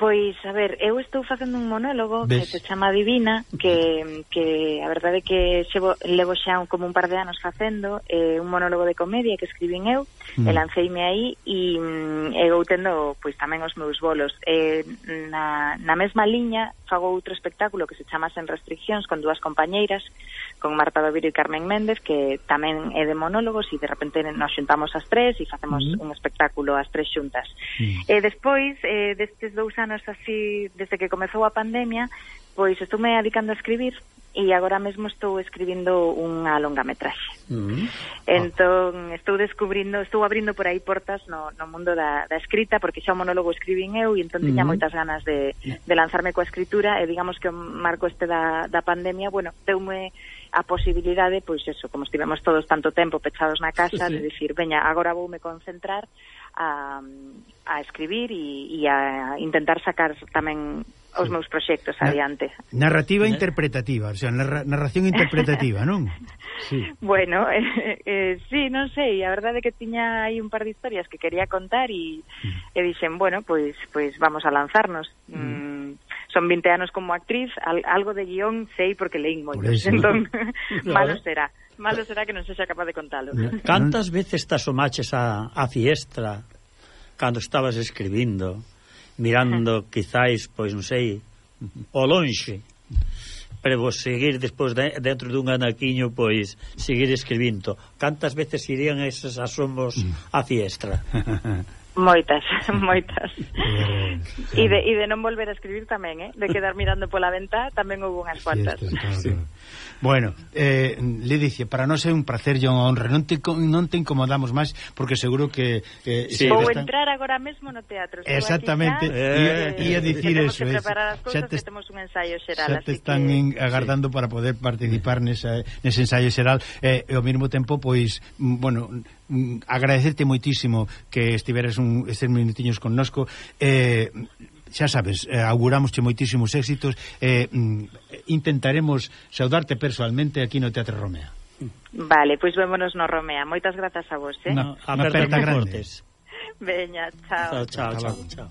Pois, a ver, eu estou facendo un monólogo ¿Ves? que se chama Divina, que, que a verdade é que xevo, levo xa un, como un par de anos facendo, eh, un monólogo de comedia que escribín eu, mm. e lanceime aí, mm, e eu tendo pois tamén os meus bolos. Eh, na, na mesma liña fago outro espectáculo que se chama Sen Restriccións, con dúas compañeiras, con Marta Doviro e Carmen Méndez, que tamén é de monólogos, e de repente nos xuntamos as tres e facemos mm. un espectáculo as tres xuntas. Mm. E eh, despois, eh, destes dous anos, anos así, desde que comezou a pandemia, pois estume adicando a escribir e agora mesmo estou escribindo unha longametraxe. Mm. Mm-hmm. Entón, estou descubrindo, estou abrindo por aí portas no, no mundo da, da escrita, porque xa o monólogo escribin eu e entón tiña mm moitas ganas de, de lanzarme coa escritura e digamos que o marco este da, da pandemia, bueno, deume a posibilidade, pois eso, como estivemos todos tanto tempo pechados na casa, sí, sí. de dicir, veña, agora voume concentrar a, a escribir e, e a intentar sacar tamén os meus proxectos adiante. Narrativa interpretativa, o sea, narra, narración <laughs> interpretativa, non? Sí. Bueno, <laughs> eh, eh, sí, non sei, a verdade é que tiña aí un par de historias que quería contar e, mm. e dixen, bueno, pois pues, pues vamos a lanzarnos. Mm. mm son 20 anos como actriz, al, algo de guión sei porque leín moitos, entón, <laughs> claro. malo será. Malo será que non sexa capaz de contalo. Eh, cantas veces te asomaches a, a fiestra cando estabas escribindo, mirando, <laughs> quizáis, pois non sei, o lonxe, pero vos seguir despois de, dentro dun anaquiño, pois, seguir escribindo. Cantas veces irían eses asomos mm. a fiestra? <laughs> Moitas, <laughs> moitas. e de, e de non volver a escribir tamén, eh? De quedar mirando pola ventá tamén houve unhas cuantas. Sí, claro. Bueno, eh, le dice, para nós é un placer e unha honra. Non te, non te incomodamos máis, porque seguro que... Eh, sí. Vou están... entrar agora mesmo no teatro. Exactamente, e eh, a dicir eso. Tenemos que eh, preparar as cousas, te, que temos un ensaio xeral. Xa te están que... agardando sí. para poder participar nesa, nese ensaio xeral. Eh, e ao mesmo tempo, pois, mm, bueno Mm, agradecerte moitísimo que estiveres un, estes minutiños connosco. Eh, xa sabes, eh, auguramos moitísimos éxitos. Eh, mm, intentaremos saudarte personalmente aquí no Teatro Romea. Vale, pois vémonos no Romea. Moitas grazas a vos eh? no, Aperta, grande. Veña, Veña, chao. Chao, chao, chao, chao.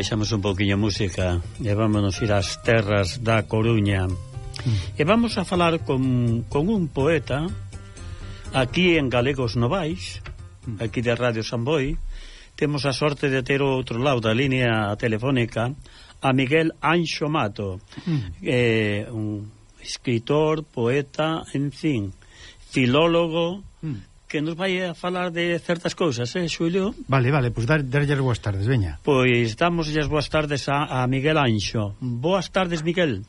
baixamos un pouquiño música e vámonos ir ás terras da Coruña. E vamos a falar con, con un poeta aquí en Galegos Novais, aquí de Radio Samboy. Temos a sorte de ter outro lado da línea telefónica a Miguel Anxo Mato, mm. eh, un escritor, poeta, en fin, filólogo, que nos vai a falar de certas cousas, eh, Xulio? Vale, vale, pois pues dar, darlle boas tardes, veña. Pois damos as boas tardes a, a Miguel Anxo. Boas tardes, Miguel.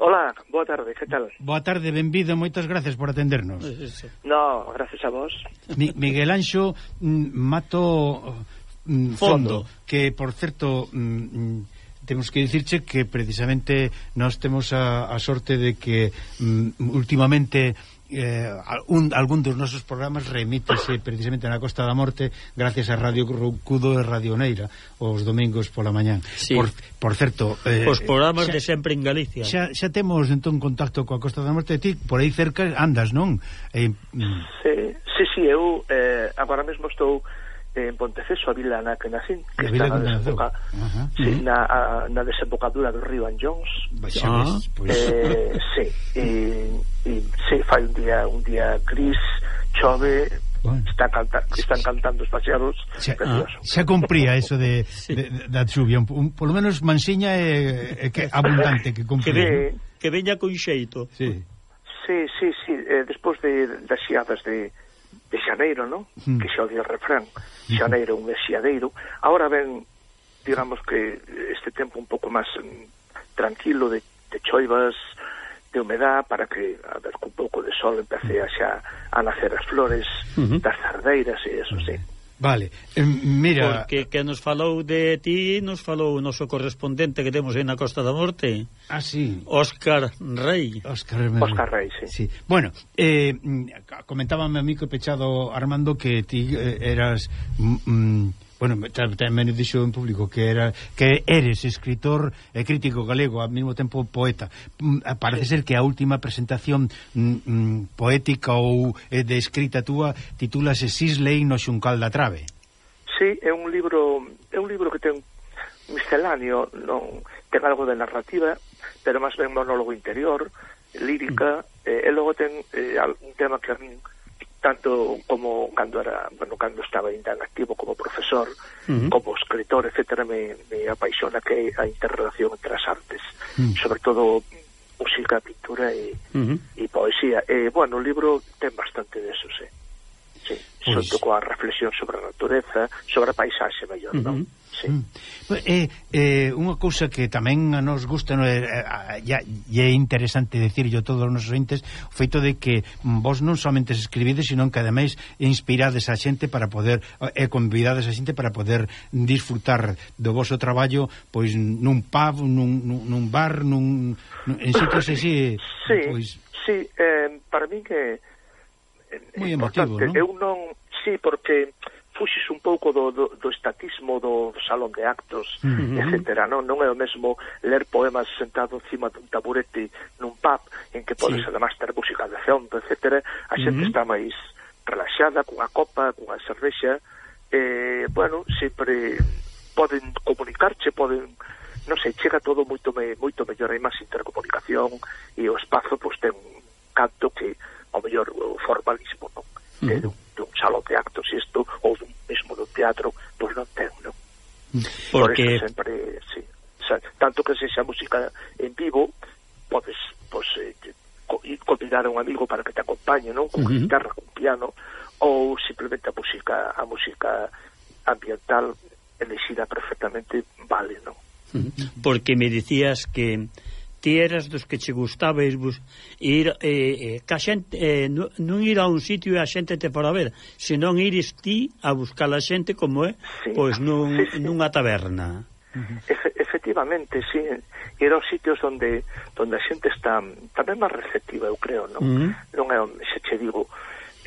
Hola, boa tarde, que tal? Boa tarde, benvido, moitas gracias por atendernos. Eh, no, gracias a vos. Mi, Miguel Anxo mm, Mato mm, Fondo, Fondo, que, por certo... Mm, mm temos que dicirche que precisamente nós temos a, a sorte de que mm, últimamente eh, un, algún dos nosos programas remítese precisamente na Costa da Morte gracias a Radio Cudo e Radio Neira os domingos pola mañán sí. por, por certo eh, os programas xa, de sempre en Galicia xa, xa temos entón contacto coa Costa da Morte ti por aí cerca andas, non? Eh, mm. sí, sí, sí, eu eh, agora mesmo estou en Ponteceso, a vila na que nacín que a vila está na, desemboca, sí, uh -huh. na, a, na desembocadura do río Anjons ah, pues. eh, sí, e, e fai un día un día gris, chove, Bueno. Está canta, están cantando os paseados, xa, precioso. Ah, xa cumpría eso de, de, de da chuvia, un, un, polo menos Mansiña é, que abundante que cumpría. Que, ve, ¿no? que veña con xeito. Sí. Sí, sí, sí, eh, despois de das xiadas de de xaneiro, ¿no? Mm. Que xa o di o refrán. Hmm. Xaneiro un xiadeiro. Ahora ven digamos que este tempo un pouco máis mm, tranquilo de, de choivas, de humedad para que, a ver, un pouco de sol empecé a xa a nacer as flores uh -huh. das zardeiras e eso, sí. Vale, eh, mira... Porque que nos falou de ti, nos falou o noso correspondente que temos aí na Costa da Morte. Ah, sí. Óscar Rey. Óscar, Óscar Rey, sí. sí. Bueno, eh, mm, comentábame a mí que pechado Armando que ti eh, eras... Mm, mm bueno, tamén dixo en público que era que eres escritor e crítico galego, ao mesmo tempo poeta. Mm, eh, parece sí. ser que a última presentación mm, mm, poética ou eh, de escrita túa titúlase Sisley no xuncal da trave. Sí, é un libro, é un libro que ten misceláneo, non ten algo de narrativa, pero máis ben monólogo interior, lírica, mm. eh, e logo ten eh, un tema que a min tanto como cando era, bueno, cando estaba ainda en activo como profesor, uh -huh. como escritor, etcétera, me, me apaixona que a interrelación entre as artes, uh -huh. sobre todo música, pintura e, uh -huh. e poesía. E, bueno, o libro ten bastante de eso, sí. Eh. sí. Pois. Sobre coa reflexión sobre a natureza, sobre a paisaxe, mellor, uh -huh. non? Sí. Mm. Eh, eh, unha cousa que tamén a nos gusta no, eh, e é interesante decirlo todos os nosos entes o feito de que vos non somente escribides sino que ademais inspirades a xente para poder e convidades a xente para poder disfrutar do voso traballo pois nun pub, nun, nun bar nun, nun, en sitios así sí, eh, pois... sí eh, para mí que Moi emotivo, non? Eu non, sí, porque fuxes un pouco do, do, do estatismo do salón de actos, uh -huh. etc. Non? non é o mesmo ler poemas sentado encima dun taburete nun pub en que podes sí. además ter música de fondo, etc. A xente uh -huh. está máis relaxada, cunha copa, cunha cervexa, eh, bueno, sempre poden comunicarche, poden non sei, chega todo moito me, moito mellor, hai máis intercomunicación e o espazo pois ten un canto que ao mellor o formalismo non? Uh -huh. Pero, dun salón de actos isto ou dun mesmo dun teatro, pois non ten, non? Mm. Porque... Por sempre, sí, tanto que sexa música en vivo, podes, pois, eh, convidar a un amigo para que te acompañe, non? Con uh -huh. guitarra, con piano, ou simplemente a música, a música ambiental elegida perfectamente vale, non? Porque me dicías que ti eras dos que che gustaba ir, bus, ir eh, eh, que a xente, eh, non ir a un sitio e a xente te para ver, senón ires ti a buscar a xente como é, sí, pois nun, sí, sí. nunha taberna. Efe, efectivamente, sí, e eran sitios onde onde a xente está tamén máis receptiva, eu creo, non? Mm. Non é, se che digo,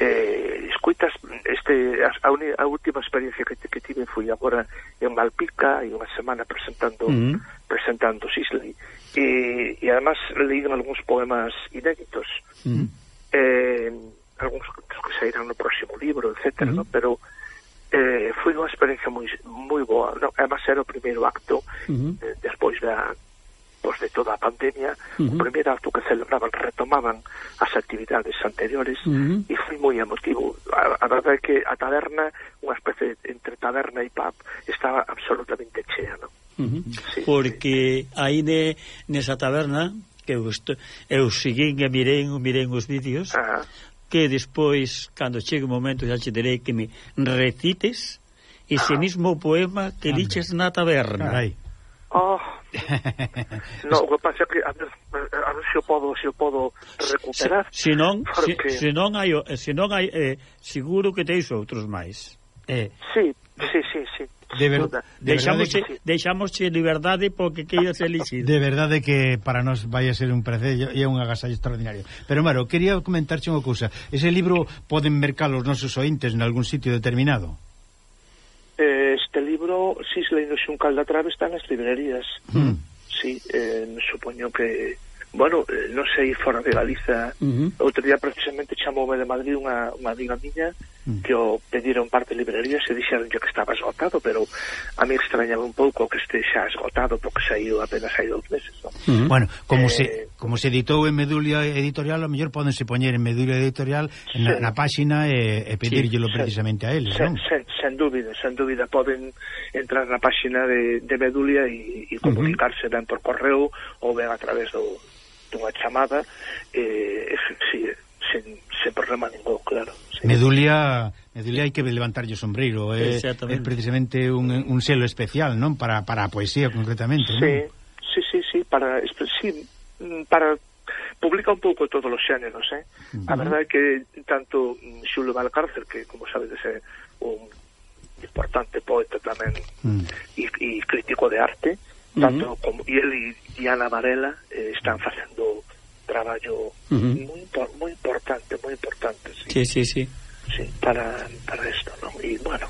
eh, escuitas este a, a, a última experiencia que, que tive foi agora en Malpica e unha semana presentando mm presentando Sisley e, e además leído algúns poemas inéditos mm. eh, algúns que sairán no próximo libro, etc. Mm. No? pero eh, foi unha experiencia moi, moi boa no? además era o primeiro acto mm. eh, despois da pois, de toda a pandemia, uh -huh. o primeiro acto que celebraban retomaban as actividades anteriores uh -huh. e foi moi emotivo. A, a verdade é que a taberna, unha especie entre taberna e pub, estaba absolutamente chea, non? Uh -huh. sí, Porque sí. aí ne, nesa taberna que eu, esto, eu seguín e mirei, mirei os vídeos Ajá. que despois, cando chegue o momento xa che direi que me recites ese Ajá. mismo poema que Ande. liches na taberna Carai. Oh. <laughs> no, o que pasa que a ver, a ver se o podo, se o podo recuperar. Se, se non, porque... se, se non hai, eh, se non hai eh, seguro que teis outros máis. Eh. Sí, sí, sí, sí. De ver, de deixamos, verdade, deixamos liberdade porque queira ser <laughs> elixido. De verdade que para nós vai a ser un precello e un agasallo extraordinario. Pero, Maro, quería comentarche unha cousa. Ese libro poden mercar os nosos ointes en algún sitio determinado? Eh, este libro todo Sisla e do Xuncal da Trave está nas librerías. Mm. Sí, eh, supoño que bueno, eh, non sei fora de Galiza. Uh -huh. Outro día precisamente chamoume de Madrid unha, unha amiga miña Mm. que o pediron parte de librerías e dixeron que estaba esgotado, pero a mí extrañaba un pouco que este xa esgotado porque saiu apenas hai dous meses. No? Uh -huh. Bueno, como eh... se como se editou en Medulia Editorial, a mellor podense poñer en Medulia Editorial sen, na, na páxina e, e pedírllelo sí, precisamente sen, a eles, sen, non? Sen, sen dúbida, sen dúbida poden entrar na páxina de, de Medulia e, e mm-hmm. comunicarse uh -huh. ben por correo ou ben a través do dunha chamada eh, si, sen, sen problema ningún, claro. Sí. Medulia, Medulia hai que levantarlle o sombreiro, é, eh, é precisamente un, un selo especial, non? Para, para a poesía, concretamente, sí, non? Sí, sí, sí, para, sí, mm, para publica un pouco todos os xéneros, eh? Uh -huh. A verdade é que tanto Xulio Valcárcel, que como sabedes é eh, un importante poeta tamén uh mm. -huh. e, e crítico de arte, tanto uh -huh. como e ele e Ana Varela eh, están mm. facendo traballo uh -huh. moi, moi importante, moi importante, sí. Sí, sí, sí. Sí, para, para isto, non? E, bueno,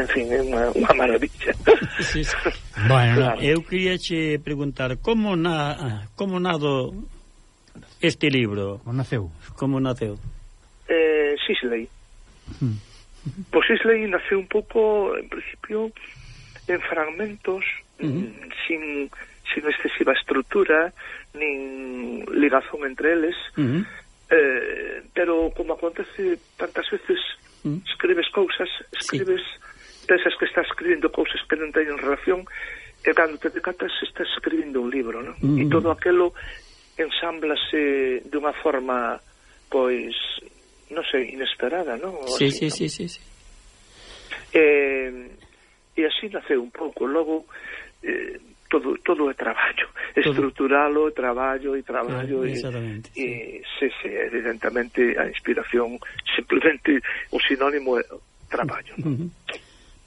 en fin, é unha, unha maravilla. Sí, sí. <laughs> bueno, claro. eu queria che preguntar, como, na, como nado este libro? Como naceu? Como naceu? Eh, Sisley. pois Sisley nace un pouco, en principio, en fragmentos, uh -huh. Mm, sin sin excesiva estrutura, nin ligazón entre eles, uh -huh. eh, pero como acontece tantas veces, uh -huh. escribes cousas, escribes, sí. pensas que estás escribindo cousas que non teñen relación, e cando te decatas estás escribindo un libro, non? Uh -huh. E todo aquelo ensamblase dunha forma, pois, non sei, inesperada, non? Sí, así, sí, non? sí, sí, sí. Eh, e así naceu un pouco, logo... Eh, todo todo é traballo, <laughs> estruturalo, traballo e traballo ah, e, e se, se evidentemente a inspiración simplemente o sinónimo é traballo. Uh -huh.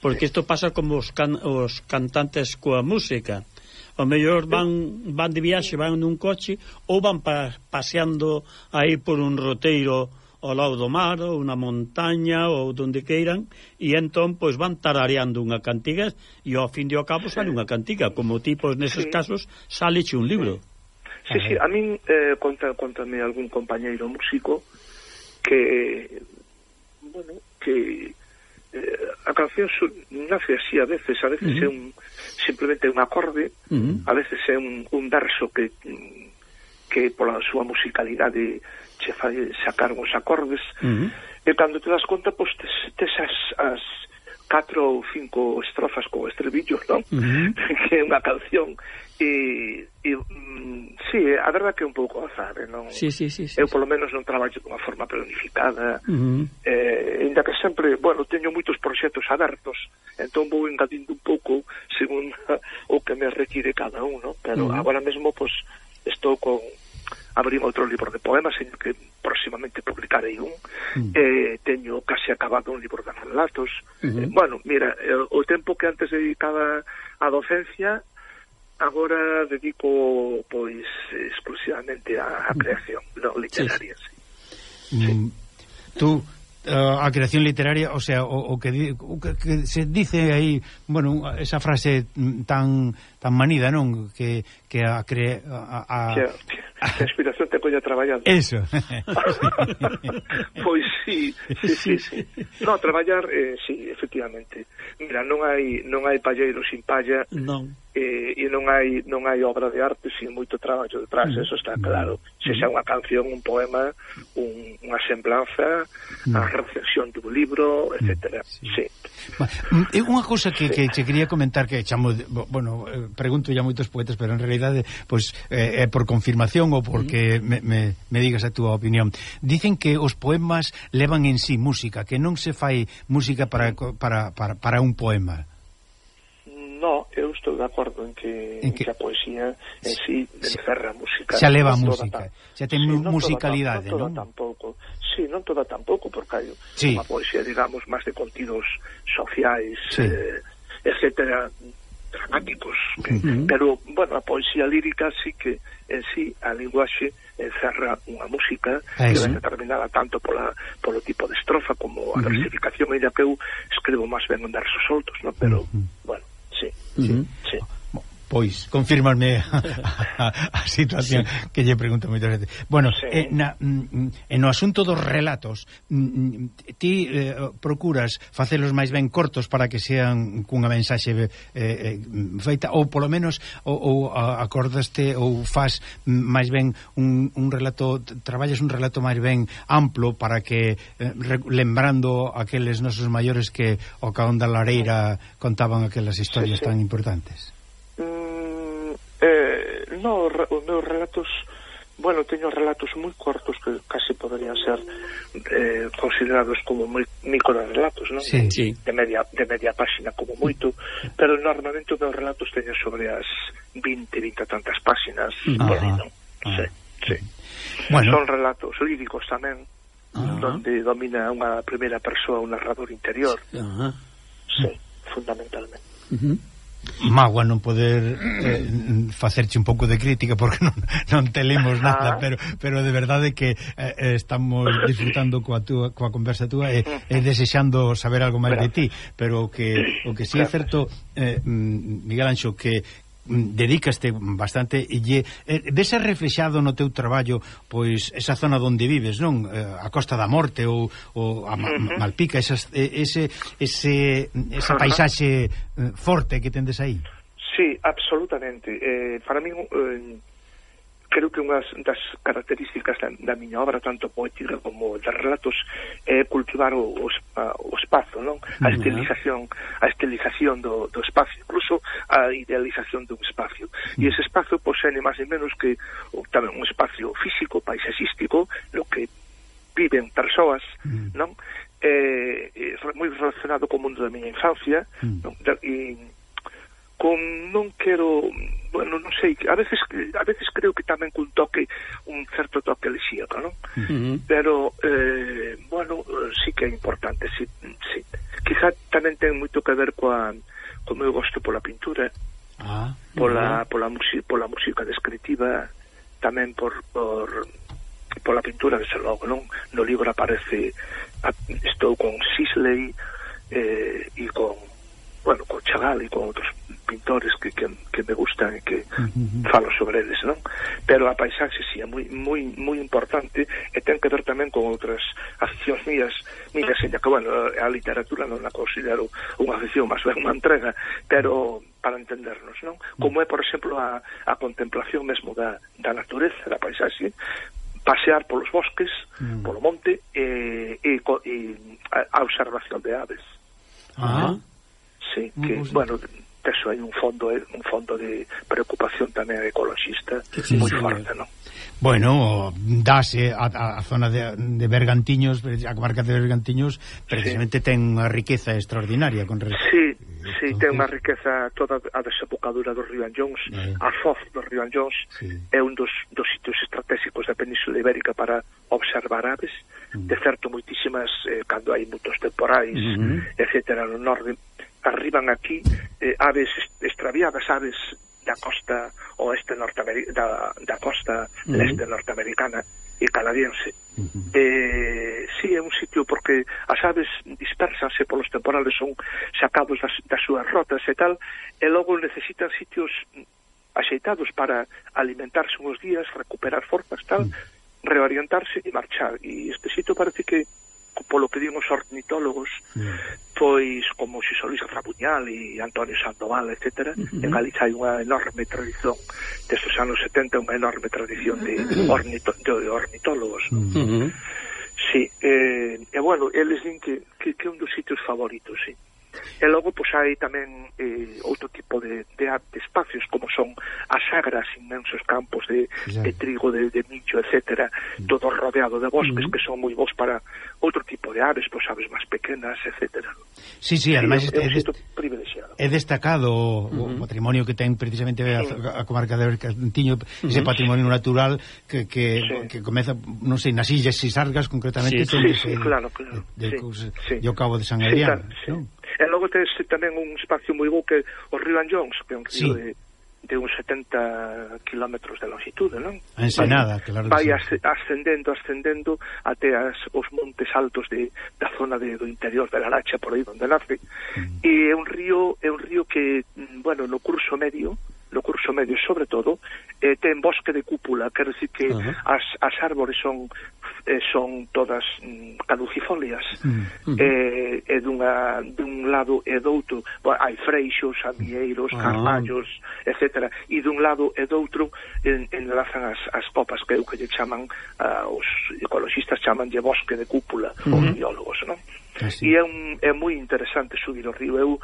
Porque isto pasa como os, can, os cantantes coa música. O mellor van van de viaxe, van nun coche ou van pa, paseando aí por un roteiro ao lado do mar ou unha montaña ou donde queiran e entón pois van tarareando unha cantiga e ao fin de ao cabo sale unha cantiga como tipos neses sí. casos saleche un libro sí. sí, a min eh, conta, contame algún compañeiro músico que bueno, que eh, a canción nace así a veces, a veces uh -huh. é un simplemente un acorde, uh -huh. a veces é un, un verso que que pola súa musicalidade che fai sacar uns acordes uh -huh. e cando te das conta pois tes, tes as, as catro ou cinco estrofas con estribillo, non? Uh <laughs> -huh. que é unha canción e, e mm, sí, a verdad que é un pouco azar, non? Sí, sí, sí, sí, Eu polo menos non traballo dunha forma planificada, uh -huh. eh, ainda que sempre, bueno, teño moitos proxectos abertos, entón vou engadindo un pouco según <laughs> o que me require cada un, non? Pero uh -huh. agora mesmo, pois, pues, estou con abrir outro libro de poemas, en que próximamente publicarei un, mm. eh, teño case acabado un libro de relatos. Uh eh, bueno, mira, eh, o tempo que antes dedicaba á docencia, agora dedico pois exclusivamente á, á creación no, literaria, sí. sí. sí. Mm. Tú eh, a creación literaria, o sea, o, o, que, o que, que se dice aí, bueno, esa frase tan tan manida, non, que, que a cre a, a... Que, a, que a inspiración te coña traballando <laughs> eso <laughs> pois sí, sí, sí, sí. no, traballar, eh, sí, efectivamente mira, non hai non hai palleiro sin palla non eh, e non hai non hai obra de arte sin moito traballo detrás, mm. eso está claro. Se mm. xa unha canción, un poema, un, unha semblanza, mm. a recepción dun libro, mm. etc. Sí. sí. Mm, unha cousa que, sí. que che quería comentar que chamo, bueno, eh, pregunto ya moitos poetas, pero en realidad realidade pois eh, é por confirmación ou porque mm. me, me, me digas a túa opinión. Dicen que os poemas levan en sí música, que non se fai música para, para, para, para un poema. No, eu estou de acordo en que, en que, en que a poesía en sí encerra a música. Xa leva no música, xa ten sí, musicalidade, non? Non toda tampouco, sí, non toda tampouco, porque hai sí. unha poesía, digamos, máis de contidos sociais, sí. eh, etcétera, dramáticos que, uh -huh. pero, bueno, a poesía lírica sí que en sí a linguaxe encerra eh, unha música que é determinada tanto pola, polo tipo de estrofa como a uh -huh. versificación e que eu escribo máis ben en versos soltos, no? pero, uh -huh. bueno, sí, uh -huh. sí, sí. Pois, confírmame a, a, a situación sí. que lle pregunto moita veces. Bueno, sí. eh, na, mm, mm no asunto dos relatos, mm, mm, ti eh, procuras facelos máis ben cortos para que sean cunha mensaxe eh, eh, feita, ou polo menos ou, ou acordaste ou faz máis ben un, un relato, traballas un relato máis ben amplo para que, eh, lembrando aqueles nosos maiores que o caón da lareira contaban aquelas historias sí, sí. tan importantes. Eh, no, os meus relatos bueno, teño relatos moi cortos que casi poderían ser eh, considerados como moi microrelatos, non? Sí, sí. De media de media páxina como moito, pero normalmente os meus relatos teño sobre as 20, 20 tantas páxinas por aí, non? Ah. Sí, sí. Bueno. Son relatos líricos tamén, Ajá. donde domina unha primeira persoa un narrador interior. Ajá. Sí, fundamentalmente. Uh -huh. Magua non poder eh, facerche un pouco de crítica porque non, non te lemos nada, pero pero de verdade que eh, eh, estamos disfrutando coa túa coa conversa túa e, e desexando saber algo máis de ti, pero o que o que si sí é certo eh, mm, Miguel Anxo que Mm, dedicaste bastante e lle, eh, vese reflexado no teu traballo pois esa zona onde vives, non? Eh, a Costa da Morte ou, ou a Malpica, esas, ese, ese, esa paisaxe eh, forte que tendes aí. Sí, absolutamente. Eh, para mí, eh, creo que unha das características da, da miña obra, tanto poética como de relatos, é cultivar o, o, o espazo, non? A estilización, a estilización do, do espacio, incluso a idealización dun espacio. E ese espazo, pois, é máis ni menos que o, tamén un espacio físico, paisaxístico, no que viven persoas, mm. non? Eh, eh, moi relacionado co mundo da miña infancia, mm. non? E, con non quero bueno, non sei, a veces a veces creo que tamén cun toque un certo toque lexíaco, non? Uh -huh. Pero eh, bueno, sí que é importante, sí, sí. Quizá tamén ten moito que ver coa co meu gosto pola pintura. Ah, pola pola música, pola música descriptiva, tamén por por pola pintura, desde logo, non? No libro aparece a, estou con Sisley eh, e con bueno, con Chagall e con outros pintores que, que, que me gustan e que falo sobre eles, non? Pero a paisaxe si sí, é moi, moi, moi importante e ten que ver tamén con outras aficións mías, mías en que, bueno, a literatura non a considero unha afición, máis ben unha entrega, pero para entendernos, non? Como é, por exemplo, a, a contemplación mesmo da, da natureza, da paisaxe, pasear polos bosques, mm. polo monte e, e, e a, a observación de aves. Ah. Sí, que, bueno, teso hai un fondo un fondo de preocupación tamén ecologista sí, moi forte, non? Bueno, dase a, a zona de, de Bergantiños, a comarca de Bergantiños, precisamente sí. ten unha riqueza extraordinaria con. Sí, eh, sí, ten unha riqueza toda a desembocadura do río Anllóns, eh. a foz do río Anllóns sí. é un dos, dos sitios estratégicos da Península Ibérica para observar aves, mm. de certo moitísimas eh, cando hai mutos temporais, mm -hmm. etcétera, no norte arriban aquí eh, aves extraviadas, aves da costa oeste norteamericana da, da costa uh -huh. leste norteamericana e canadiense. Uh -huh. Eh, si é un sitio porque as aves dispersanse polos temporales son sacados das, das súas rotas e tal, e logo necesitan sitios axeitados para alimentarse uns días, recuperar forzas, tal, uh -huh. reorientarse e marchar. E este sitio parece que polo que din os ornitólogos, mm. pois como Xisó Luis Rabuñal e Antonio Sandoval, etc., mm mm-hmm. en Galicia hai unha enorme tradición desde os anos 70, unha enorme tradición de, mm-hmm. ornito, de ornitólogos. Mm -hmm. Sí, eh, e bueno, eles din que, que, que é un dos sitios favoritos, sí. E logo, pois, hai tamén eh, outro tipo de, de, de espacios, como son as agras, inmensos campos de, de trigo, de, de millo, etc., mm. todo rodeado de bosques, uh -huh. que son moi bons para outro tipo de aves, pois, aves máis pequenas, etc. Sí, sí, ademais... É, é, é, privilegiado. é destacado o, uh -huh. o patrimonio que ten precisamente a, a comarca de Bercantiño, ese uh -huh. patrimonio natural que, que, sí. que comeza, non sei, nas illas Sisargas, concretamente, sí, sí, sí, claro, claro. De, de sí. Cousas, sí. e o Cabo de San Adrián, sí, claro, ¿no? sí. E logo tens tamén un espacio moi bo que o río Anllóns, que é un río sí. de, de uns 70 kilómetros de longitude, non? A Ensenada, vai, claro. Vai as, ascendendo, ascendendo até as, os montes altos de, da zona de, do interior de Laracha, por aí onde nace. Mm. E é un río é un río que, mm, bueno, no curso medio, no curso medio sobre todo, eh, ten bosque de cúpula, quer decir que uh -huh. as, as árbores son eh, son todas mm, caducifolias uh -huh. eh, e dunha, dun lado e doutro bueno, hai freixos, amieiros, uh -huh. Ah. carballos etc. e dun lado e doutro en, enlazan as, as copas que eu que lle chaman uh, os ecologistas chaman de bosque de cúpula uh -huh. os biólogos, non? Ah, Así. E é, un, é moi interesante subir o río. Eu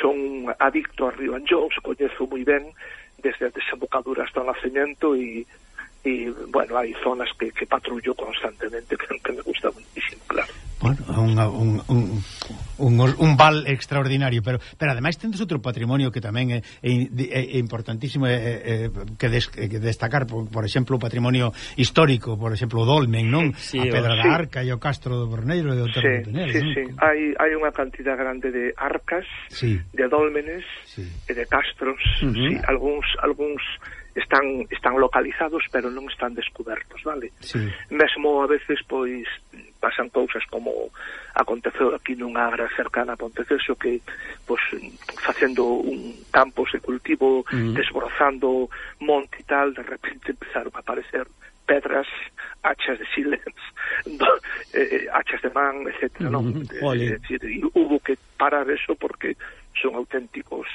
Son adicto a Río Anjons, coñezo moi ben desde a desembocadura hasta o nacemento e e, bueno, hai zonas que, que patrullo constantemente que, que me gusta muchísimo, claro. Bueno, un, un, un, un, un val extraordinario, pero pero ademais tendes outro patrimonio que tamén é, é, é importantísimo é, é, que, des, que destacar, por, por exemplo, o patrimonio histórico, por exemplo, o Dolmen, non? Sí, a Pedra sí. da Arca e o Castro do Borneiro e o Torre sí, Penel, sí, non? sí. Hai, hai unha cantidad grande de arcas, sí. de dolmenes sí. e de castros, uh -huh. sí, algúns algúns están están localizados, pero non están descubertos, vale? Sí. Mesmo a veces pois pasan cousas como aconteceu aquí nunha área cercana a Ponteceso que pois facendo un campos de cultivo, uh -huh. desbrozando monte e tal, de repente empezaron a aparecer pedras, hachas de silens, <laughs> eh, eh, hachas de man, etc. Uh -huh. ¿no? Hubo que parar eso porque son auténticos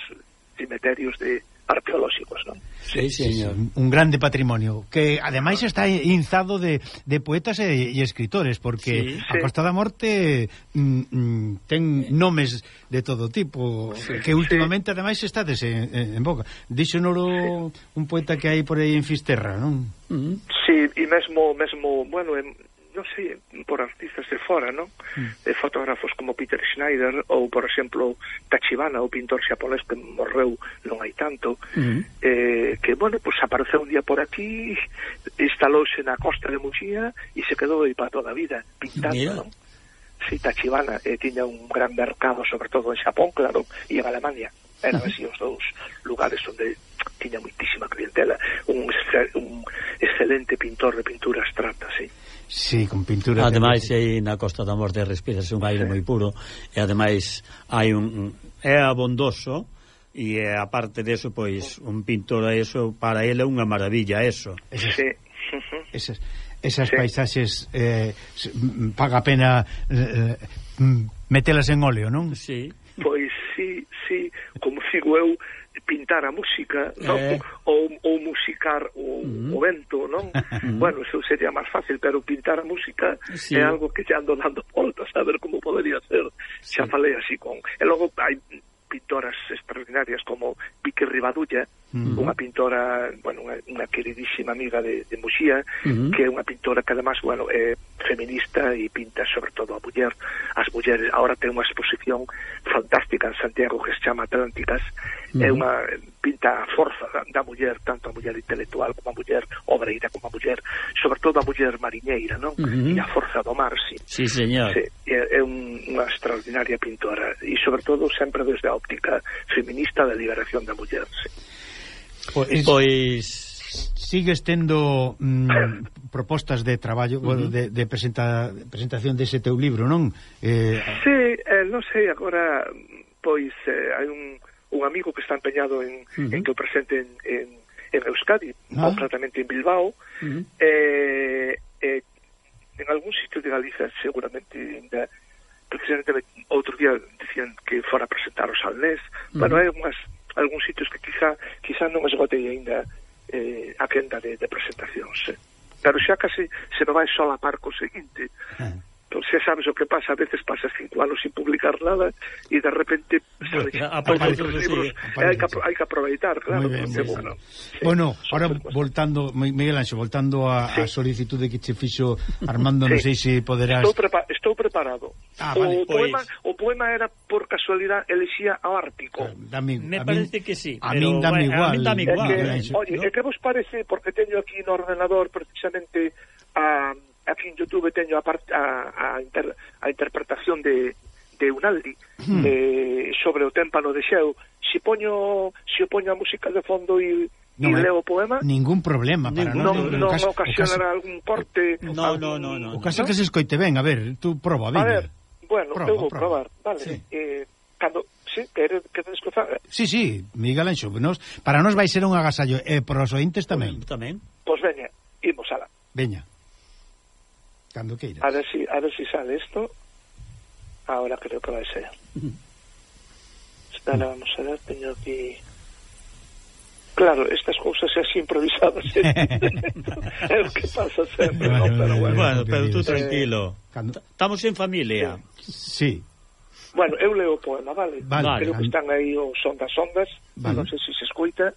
cementerios de arqueolóxicos, non? Sí, sí, señor, un grande patrimonio que ademais ah. está inzado de, de poetas e, e escritores porque sí, a Costa da Morte mm, mm, ten nomes de todo tipo sí, que últimamente sí. ademais estades en, en boca. Díxonoro sí. un poeta que hai por aí en Fisterra, non? Mm. Sí, e mesmo mesmo, bueno, en non sei, por artistas de fora, non? Mm. De fotógrafos como Peter Schneider ou, por exemplo, Tachibana, o pintor xaponés que morreu non hai tanto, mm. eh, que, bueno, pues apareceu un día por aquí, instalouse na costa de Muxía e se quedou aí para toda a vida, pintando, Mira. non? Sí, Tachibana eh, tiña un gran mercado, sobre todo en Xapón, claro, e en Alemania. Eran así os dous lugares onde tiña moitísima clientela. Un, un excelente pintor de pintura abstracta, sí. Sí, con pintura. Ademais, aí na Costa da Morte respirase un aire sí. moi puro e ademais hai un é abondoso e a parte deso pois un pintor a eso para ele é unha maravilla eso. Esas, sí. <laughs> esas, esas sí. paisaxes eh, paga pena eh, eh metelas en óleo, non? Sí. Pois si, si, como figo eu, pintar a música, non? Eh. Ou, ou musicar o, mm. o vento, non? Mm-hmm. bueno, eso sería máis fácil, pero pintar a música sí. é algo que xa ando dando voltas a ver como podería ser. Sí. Xa falei así con... E logo hai pintoras extraordinarias como Pique Ribadulla, mm. unha pintora, bueno, unha, unha queridísima amiga de, de Muxía, mm. que é unha pintora que además, bueno, é feminista e pinta sobre todo a muller, as mulleres. Ahora ten unha exposición fantástica en Santiago que se chama Atlánticas, mm. é unha pinta a forza da, da muller, tanto a muller intelectual como a muller obreira, como a muller, sobre todo a muller mariñeira, non? Uh -huh. E a forza do mar, sí. Sí, señor. Sí, é, é un, unha extraordinaria pintora e sobre todo sempre desde a óptica feminista da liberación da muller, sí. Pois, pois sigues tendo mm, <coughs> propostas de traballo, uh -huh. de, de presenta, presentación dese teu libro, non? Eh... Sí, eh, non sei, agora, pois, eh, hai un, un amigo que está empeñado en, uh -huh. en que o presente en, en, en Euskadi, ah. concretamente en Bilbao, uh -huh. eh, eh, en algún sitio de Galiza, seguramente, ainda, precisamente outro día dicían que fora a presentar o Salnés, uh -huh. bueno, hai unhas algúns sitios que quizá, quizá non esgotei aínda eh, a quenda de, de presentacións. Eh. Pero xa casi se non vai só a co seguinte. Ah. Entón, xa sabes o que pasa, a veces pasas cinco anos sin publicar nada e de repente sabes, <laughs> libros sí, hai, que, hai que aproveitar, claro. Bien, porque, bien. bueno, bueno ahora voltando, Miguel Anxo, voltando a, sí. a solicitude que che fixo Armando, sí. non sei se poderás... Estou, prepa estou preparado. Ah, vale, o, pois... poema, o poema era, por casualidade, elixía ao Ártico. Ah, dame, Me a parece min, que sí. A min dame igual. A min dame igual. É Anxo, oye, ¿no? que vos parece, porque teño aquí no ordenador precisamente a... Ah, aquí en Youtube teño a, part, a, a, inter, a interpretación de, de Unaldi hmm. eh, sobre o témpano de Xeu se poño, se poño a música de fondo e non eh, leo o poema ningún problema para non, non, non caso, ocasionará caso, algún corte no, algún, no, no, no, o caso no? que se escoite ben a ver, tú proba, a, a ver, bueno, proba, eu vou probar vale, sí. eh, cando Sí, queres, queres cruzar? Sí, sí, Miguel Anxo, nos, para nós vai ser un agasallo, e eh, para os ointes tamén. Tamén. Pois pues veña, imos ala. Veña. Cando queiras. A ver si, a ver si sale esto. Ahora creo que vai ser. <laughs> Espera, vamos a ver, teño aquí... Claro, estas cousas así improvisadas <laughs> é o que pasa sempre, no, pero bueno. Bueno, pero tú eh, tranquilo. Estamos en familia. Sí. sí. Bueno, eu leo o poema, vale? vale. Creo que están aí os ondas ondas, vale. non sei se se escuita.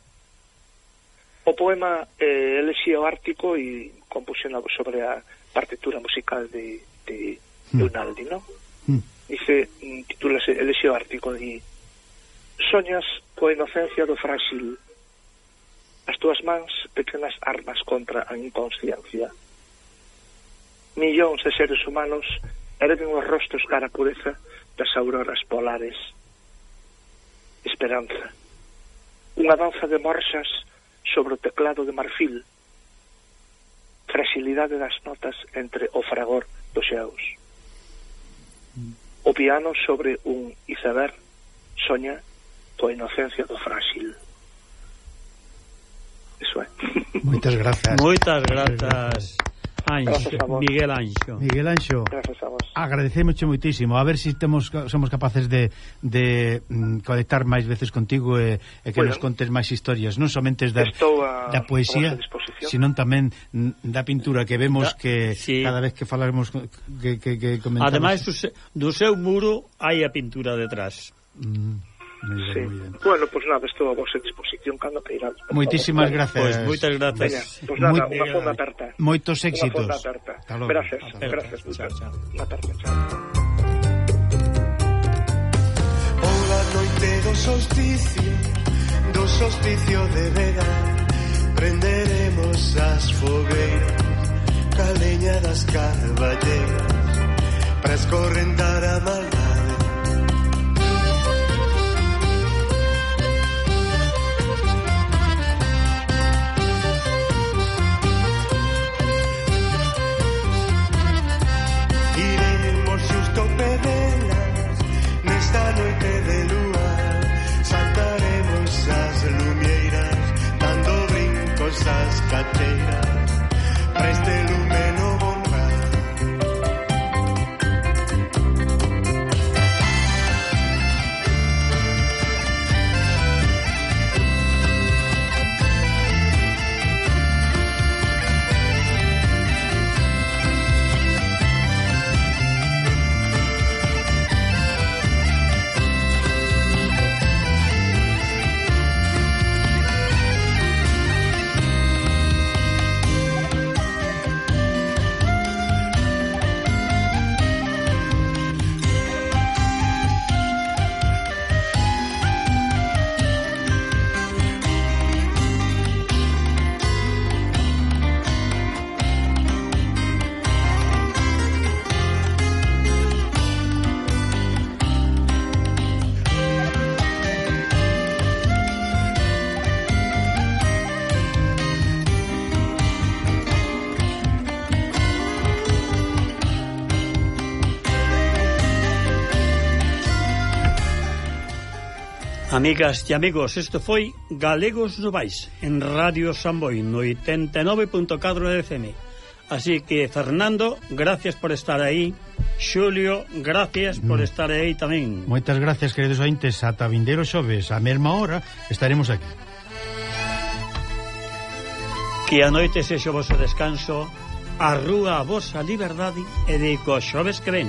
O poema eh, elexía o Ártico e compuxena sobre a partitura musical de, de hmm. Leonardi, no? Hmm. Mm. Dice, titúlase Elexio Ártico, di Soñas coa inocencia do frágil As túas mans pequenas armas contra a inconsciencia. Millóns de seres humanos erven os rostros cara a pureza das auroras polares. Esperanza. Unha danza de morsas sobre o teclado de marfil fragilidade das notas entre o fragor dos xeos. O piano sobre un iceberg soña coa inocencia do frágil. Eso é. Moitas grazas. Moitas grazas. Anxo, Miguel Anxo. Miguel Anxo. Gracias a vos. Agradecemos moitísimo. A ver se si temos somos capaces de, de mm, conectar máis veces contigo e, e que bueno, nos contes máis historias, non somente da, a, da poesía, senón tamén da pintura que vemos da, que sí. cada vez que falaremos que, que, que comentamos. Ademais do seu muro hai a pintura detrás. Mm sí. moi ben. Bueno, pues nada, estou a vosa disposición cando queirades. Moitísimas favor. gracias. Pois pues, moitas grazas. Veña, pois pues nada, Moi... unha fonda aperta. Moitos éxitos. Unha fonda aperta. Gracias, Hasta gracias. Chao, chao. Aperta, chao. Ola noite do solsticio, do solsticio de verán, prenderemos as fogueiras, caleña das carballeiras, para escorrentar a maldade cadeira. Amigas e amigos, isto foi Galegos no Baix, en Radio Samboy no 89.4 FM. Así que, Fernando, gracias por estar aí. Xulio, gracias por mm. estar aí tamén. Moitas gracias, queridos ointes. Ata vindeiro xoves, a mesma hora, estaremos aquí. Que a noite sexa o vosso descanso, a rúa a vosa liberdade e de co xoves que ven.